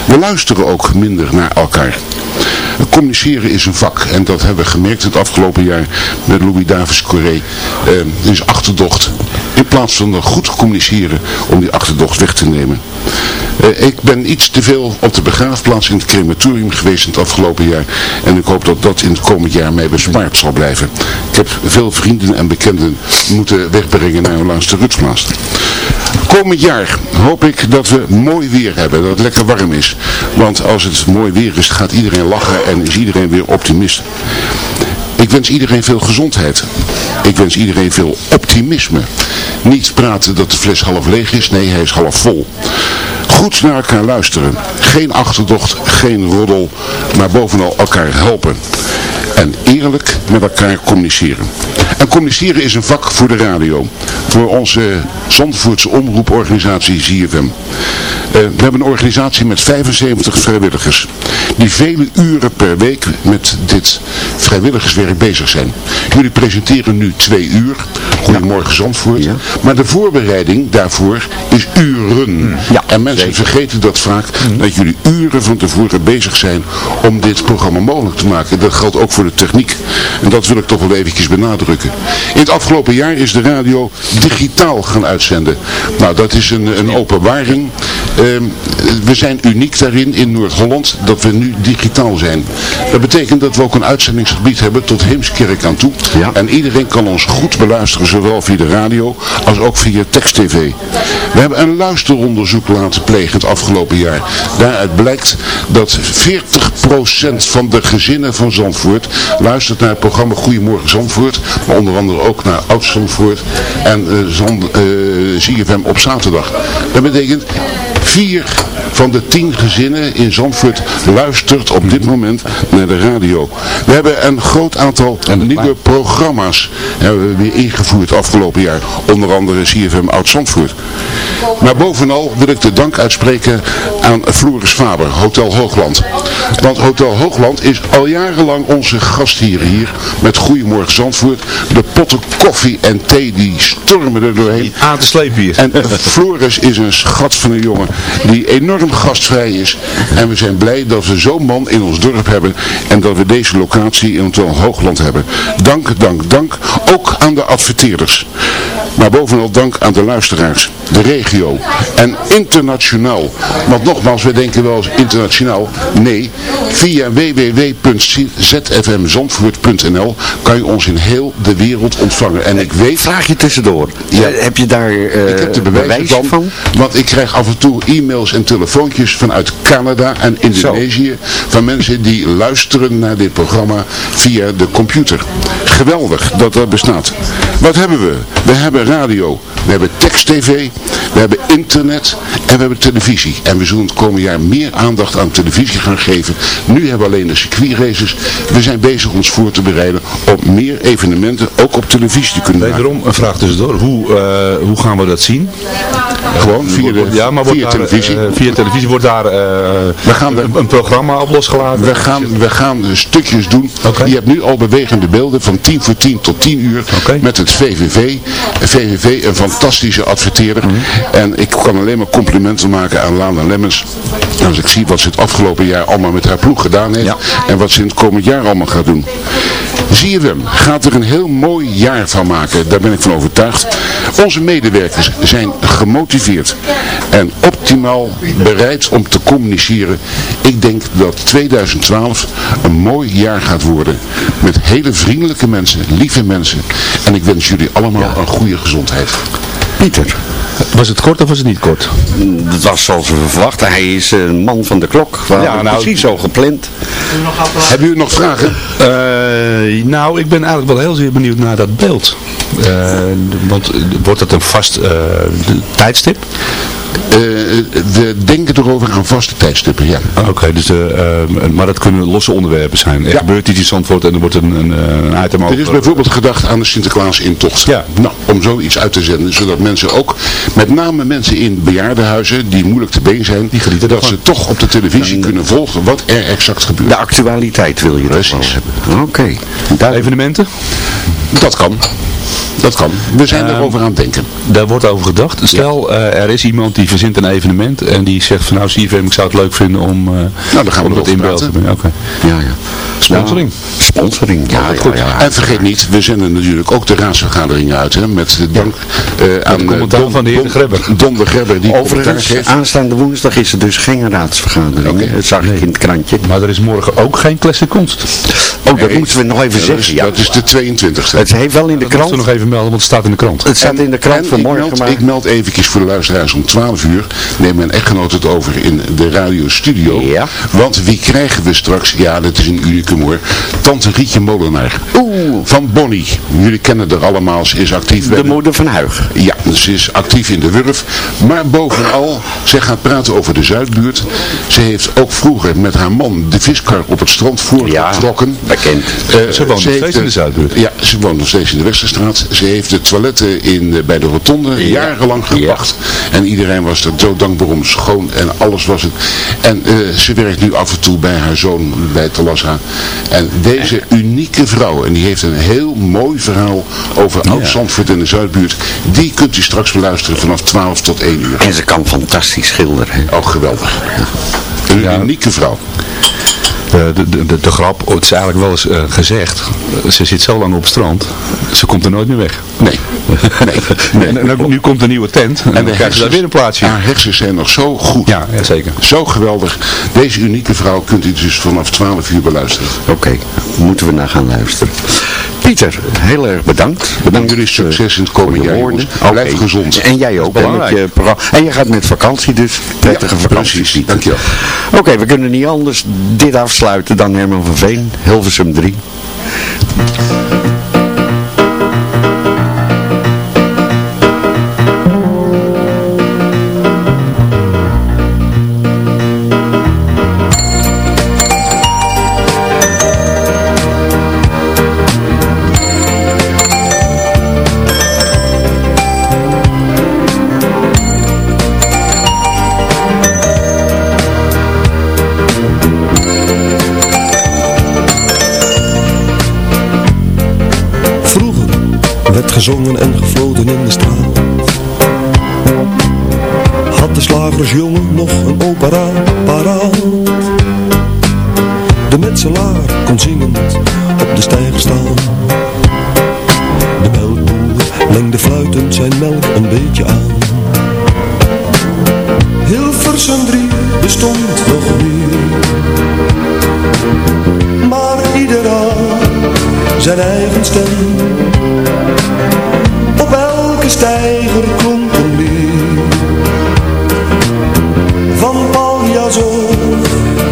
We luisteren ook minder naar elkaar. Communiceren is een vak en dat hebben we gemerkt het afgelopen jaar met Louis Davis Corré. Uh, is achterdocht In plaats van goed communiceren om die achterdocht weg te nemen. Eh, ik ben iets te veel op de begraafplaats in het crematorium geweest het afgelopen jaar. En ik hoop dat dat in het komend jaar mij bespaard zal blijven. Ik heb veel vrienden en bekenden moeten wegbrengen naar een langs de rutsplaats. Komend jaar hoop ik dat we mooi weer hebben, dat het lekker warm is. Want als het mooi weer is, gaat iedereen lachen en is iedereen weer optimist. Ik wens iedereen veel gezondheid. Ik wens iedereen veel optimisme. Niet praten dat de fles half leeg is, nee hij is half vol. Goed naar elkaar luisteren. Geen achterdocht, geen roddel, maar bovenal elkaar helpen. En eerlijk met elkaar communiceren. En communiceren is een vak voor de radio. Voor onze Zandvoortse omroeporganisatie ZFM. Uh, we hebben een organisatie met 75 vrijwilligers. Die vele uren per week met dit vrijwilligerswerk bezig zijn. Jullie presenteren nu twee uur. Goedemorgen Zandvoort. Maar de voorbereiding daarvoor is uren. en mensen vergeten dat vaak. Dat jullie uren van tevoren bezig zijn om dit programma mogelijk te maken. Dat geldt ook voor de techniek. En dat wil ik toch wel eventjes benadrukken. In het afgelopen jaar is de radio digitaal gaan uitzenden. Nou, dat is een, een openbaring. Ehm, we zijn uniek daarin in Noord-Holland dat we nu digitaal zijn. Dat betekent dat we ook een uitzendingsgebied hebben tot Heemskerk aan toe. En iedereen kan ons goed beluisteren, zowel via de radio als ook via tekst-tv. We hebben een luisteronderzoek laten plegen het afgelopen jaar. Daaruit blijkt dat 40% van de gezinnen van Zandvoort luistert naar het programma Goedemorgen Zandvoort. Onder andere ook naar Oud-Zandvoort en uh, Zand, uh, ZFM op zaterdag. Dat betekent vier van de tien gezinnen in Zandvoort luistert op dit moment naar de radio. We hebben een groot aantal nieuwe programma's hebben we weer ingevoerd afgelopen jaar. Onder andere CFM Oud-Zandvoort. Maar bovenal wil ik de dank uitspreken aan Floris Faber, Hotel Hoogland. Want Hotel Hoogland is al jarenlang onze gastheer hier met Goedemorgen Zandvoort. De potten koffie en thee die stormen er doorheen. Aan te slepen hier. En Floris is een schat van een jongen die enorm gastvrij is. En we zijn blij dat we zo'n man in ons dorp hebben en dat we deze locatie in Hotel Hoogland hebben. Dank, dank, dank. Ook aan de adverteerders. Maar bovenal dank aan de luisteraars, de regio en internationaal. Want nogmaals, we denken wel eens internationaal. Nee, via www.zfmzandvoort.nl kan je ons in heel de wereld ontvangen. En ik weet... Vraag je tussendoor. Ja, heb je daar uh, ik heb de bewijzen van, Want ik krijg af en toe e-mails en telefoontjes vanuit Canada en Indonesië. Van mensen die luisteren naar dit programma via de computer. Geweldig dat dat bestaat. Wat hebben we? We hebben radio, we hebben tekst-tv, we hebben internet en we hebben televisie. En we zullen het komende jaar meer aandacht aan televisie gaan geven. Nu hebben we alleen de circuitraces. We zijn bezig ons voor te bereiden op meer evenementen, ook op televisie te kunnen Wederom maken. een vraag tussendoor. Hoe, uh, hoe gaan we dat zien? Gewoon via, de, ja, maar via daar, televisie. Uh, via televisie wordt daar uh, we gaan een, een programma op losgelaten? We gaan, we gaan stukjes doen. Okay. Je hebt nu al bewegende beelden van 10 voor 10 tot 10 uur okay. met het VVV. VVV, een fantastische adverteerder. Mm -hmm. En ik kan alleen maar complimenten maken aan Lana Lemmens. Als ik zie wat ze het afgelopen jaar allemaal met haar ploeg gedaan heeft. Ja. En wat ze in het komend jaar allemaal gaat doen. ZFM gaat er een heel mooi jaar van maken. Daar ben ik van overtuigd. Onze medewerkers zijn gemotiveerd en optimaal bereid om te communiceren. Ik denk dat 2012 een mooi jaar gaat worden. Met hele vriendelijke mensen, lieve mensen. En ik wens jullie allemaal ja. een goede gezondheid. Pieter. Was het kort of was het niet kort? Dat was zoals we verwachten. Hij is een man van de klok. We ja, nou, precies zo gepland. Hebben jullie nog vragen? Uh, nou, ik ben eigenlijk wel heel zeer benieuwd naar dat beeld. Uh, want wordt dat een vast uh, tijdstip? Uh, we denken erover aan vaste tijdstippen, ja. Oké, okay, dus, uh, maar dat kunnen losse onderwerpen zijn. Er ja. gebeurt iets in Zandvoort en er wordt een, een, een item over. Er is bijvoorbeeld gedacht aan de Sinterklaas-intocht. Ja. Nou, om zoiets uit te zenden, zodat mensen ook, met name mensen in bejaardenhuizen, die moeilijk te been zijn, die dat ze toch op de televisie ja, kunnen volgen wat er exact gebeurt. De actualiteit wil je Precies. Oké. Okay. Evenementen? Dat kan. Dat kan. We zijn Ehm, erover aan het denken. Daar wordt over gedacht. Stel, eh, er is iemand die verzint een evenement en die zegt van nou CFM, ik zou het leuk vinden om, eh Nou, dan gaan we dat erover in beeld te praten. brengen. Oké. Ja, ja. Sponsoring. Sponsoring, ja, ja, Goed. ja. En vergeet niet, we zenden natuurlijk ook de raadsvergaderingen uit. Hè, met de dank eh, aan de commentaar eh, Don, van de heer Don- De Grebber. Don de Grebber. Die commentaar Overigens, aanstaande woensdag is er dus geen raadsvergadering. hè? Dat zag ik in het krantje. Maar er is morgen ook geen classic kunst. Oh, dat Nee, moeten we nog even dat is- zeggen. Ja. Dat is de 22e. Het heeft wel in de Dat moeten we krant. nog even melden, want het staat in de krant. Het staat in de krant van ik morgen. meld, maar... ik meld eventjes voor de luisteraars om 12 uur. Neemt mijn echtgenoot het over in de radiostudio. Ja. Want wie krijgen we straks? Ja, dat is een unicum hoor. Tante Rietje Molenaar. Oeh, Van Bonnie. Jullie kennen haar allemaal. Ze is actief bij de moeder van Huig. Ja, ze is actief in de Wurf. Maar bovenal, zij gaat praten over de Zuidbuurt. Ze heeft ook vroeger met haar man de viskar op het strand voorgetrokken. Ja, bekend. Eh, Ze woont nog steeds in de Zuidbuurt. Ja, ze woont nog steeds in de Westerstraat. Ze heeft de toiletten in, eh, bij de rotonde jarenlang gebracht. En iedereen was er zo dankbaar om. Schoon en alles was het. En eh, ze werkt nu af en toe bij haar zoon bij Talassa. En deze unieke vrouw, en die heeft een heel mooi verhaal over Oud-Zandvoort in de Zuidbuurt. Die kunt u straks beluisteren vanaf 12 tot 1 uur. En ze kan fantastisch schilderen. Oh, geweldig. Een Ja. unieke vrouw. De, de, de, de, grap, het is eigenlijk wel eens eh, gezegd, eh, ze zit zo lang op het strand, ze komt er nooit meer weg. Nee. (laughs) Nee. En, en nu komt een nieuwe tent en, dan krijgt ze daar weer een plaatsje. haar hersens zijn nog zo goed. Ja, ja, zeker. Zo geweldig. Deze unieke vrouw kunt u dus vanaf 12 uur beluisteren. Oké, moeten we naar gaan luisteren. Pieter, heel erg bedankt. Bedankt jullie succes in het komende je jaar. Blijf gezond. En jij ook. hè, met je. En je gaat met vakantie dus. Prettige vakantie. Precies, dankjewel. Oké, we kunnen niet anders dit afsluiten dan Herman van Veen, Hilversum 3.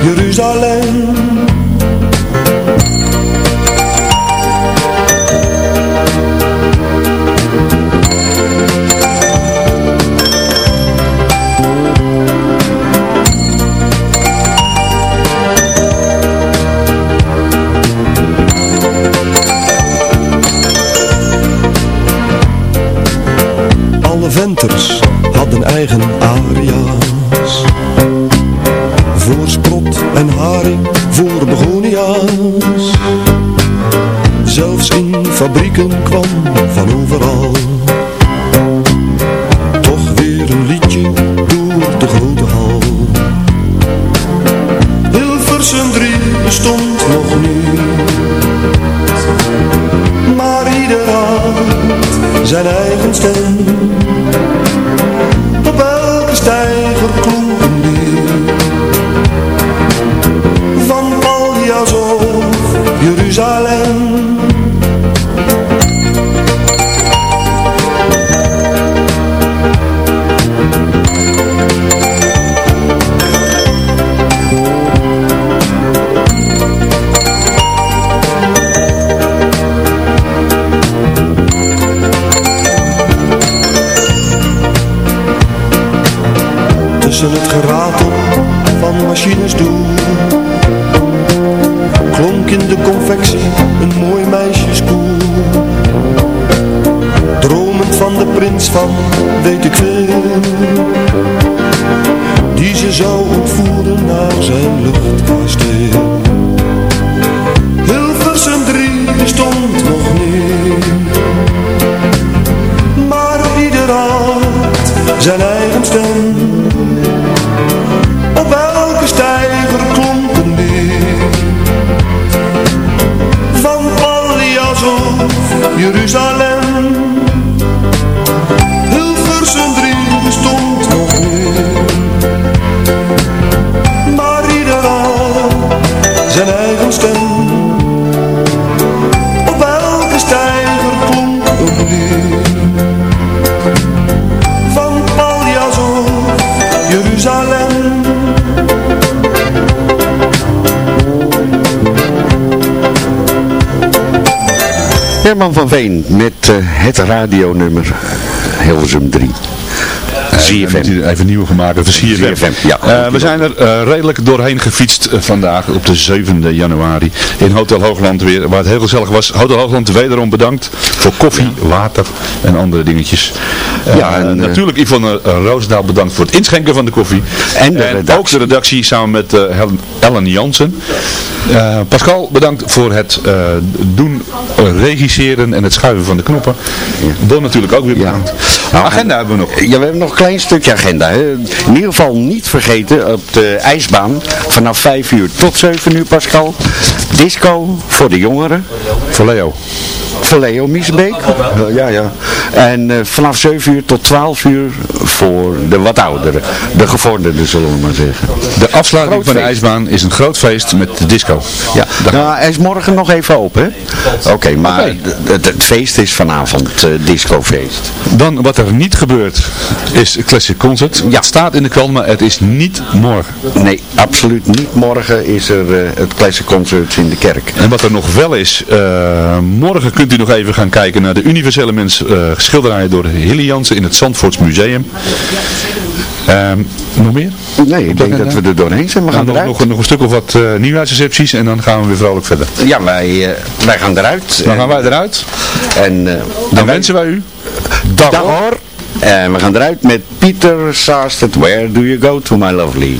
Jeruzalem. zijn eigen stem. Op elke stijger klonk een neer. Van Pallias of Jeruzalem. Veen met eh, het radionummer eh, Hilversum 3. ZFM. Even nieuw gemaakt, het is ZFM. ja. Eh, we zijn er eh, redelijk doorheen gefietst eh, vandaag op de 7e januari in Hotel Hoogland weer, waar het heel gezellig was. Hotel Hoogland wederom bedankt voor koffie, water en andere dingetjes. Ja, en, natuurlijk Yvonne Roosdaal bedankt voor het inschenken van de koffie. En, de ook de redactie samen met Helen, Ellen Jansen. Pascal, bedankt voor het doen, regisseren en het schuiven van de knoppen. Don natuurlijk ook weer bedankt. Nou, agenda hebben we nog. Ja, we hebben nog een klein stukje agenda. Hè. In ieder geval niet vergeten op de ijsbaan vanaf 5 uur tot 7 uur Pascal. Disco voor de jongeren. Voor Leo. Voor Leo Miesbeek. Ja, ja. En uh, vanaf 7 uur tot 12 uur voor de wat ouderen. De gevorderden zullen we maar zeggen. De afsluiting groot van de ijsbaan is een groot feest met de disco. Ja, nou, hij is morgen nog even open. Oké, maar okay. het, het, feest is vanavond uh, discofeest. Dan wat er niet gebeurt is Classic Concert. Ja. Het staat in de krant, maar het is niet morgen. Nee, absoluut niet. Morgen is er het Classic Concert in de kerk. En wat er nog wel is, morgen kunt u nog even gaan kijken naar de universele mens uh, schilderijen door Hilly Jansen in het Zandvoorts Museum. Um, nog meer? Nee, ik denk dat we er doorheen zijn. We gaan nog, eruit. Nog, nog een stuk of wat uh, nieuwjaarsrecepties en dan gaan we weer vrolijk verder. Ja, wij, uh, wij gaan eruit. Dan gaan wij eruit. En, uh, dan wensen wij u. Dag, dag hoor. En we gaan eruit met Pieter Sarsted. Where do you go to my lovely?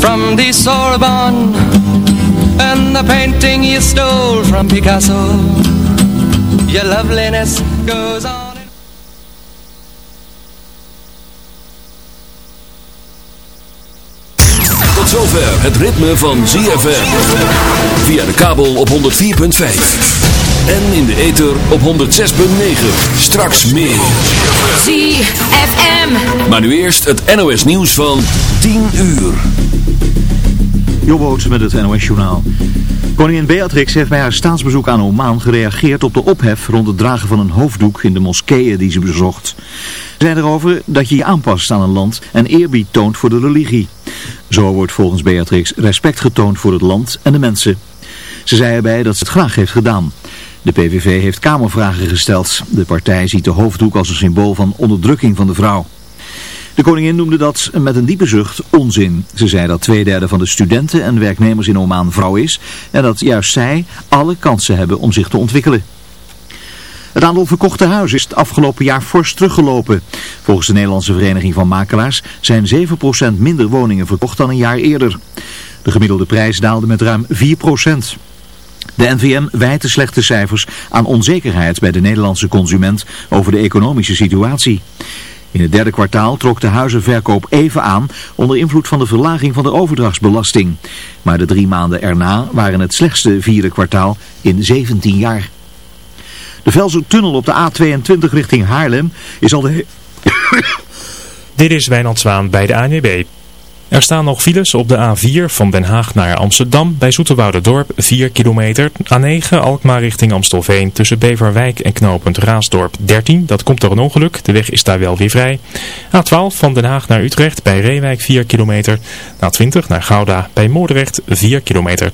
from the Sorbonne. And the painting you stole from Picasso. Your loveliness goes on Tot zover het ritme van ZFM Via de kabel op 104.5 en in de ether op 106.9. Straks meer. ZFM. Maar nu eerst het NOS nieuws van 10 uur. Jobboot met het NOS journaal. Koningin Beatrix heeft bij haar staatsbezoek aan Oman gereageerd op de ophef rond het dragen van een hoofddoek in de moskeeën die ze bezocht. Ze zei erover dat je je aanpast aan een land en eerbied toont voor de religie. Zo wordt volgens Beatrix respect getoond voor het land en de mensen. Ze zei erbij dat ze het graag heeft gedaan. De PVV heeft kamervragen gesteld. De partij ziet de hoofddoek als een symbool van onderdrukking van de vrouw. De koningin noemde dat met een diepe zucht onzin. Ze zei dat twee derde van de studenten en werknemers in Oman vrouw is en dat juist zij alle kansen hebben om zich te ontwikkelen. Het aantal verkochte huizen is het afgelopen jaar fors teruggelopen. Volgens de Nederlandse Vereniging van Makelaars zijn 7% minder woningen verkocht dan een jaar eerder. De gemiddelde prijs daalde met ruim 4%. De NVM wijt de slechte cijfers aan onzekerheid bij de Nederlandse consument over de economische situatie. In het derde kwartaal trok de huizenverkoop even aan onder invloed van de verlaging van de overdrachtsbelasting. Maar de drie maanden erna waren het slechtste vierde kwartaal in 17 jaar. De Velsertunnel op de A22 richting Haarlem is al de... Dit is Wijnand Zwaan bij de ANWB. Er staan nog files op de A4 van Den Haag naar Amsterdam bij Dorp 4 kilometer. A9 Alkmaar richting Amstelveen tussen Beverwijk en knooppunt Raasdorp 13. Dat komt door een ongeluk. De weg is daar wel weer vrij. A12 van Den Haag naar Utrecht bij Reewijk 4 kilometer. A20 naar Gouda bij Moordrecht 4 kilometer.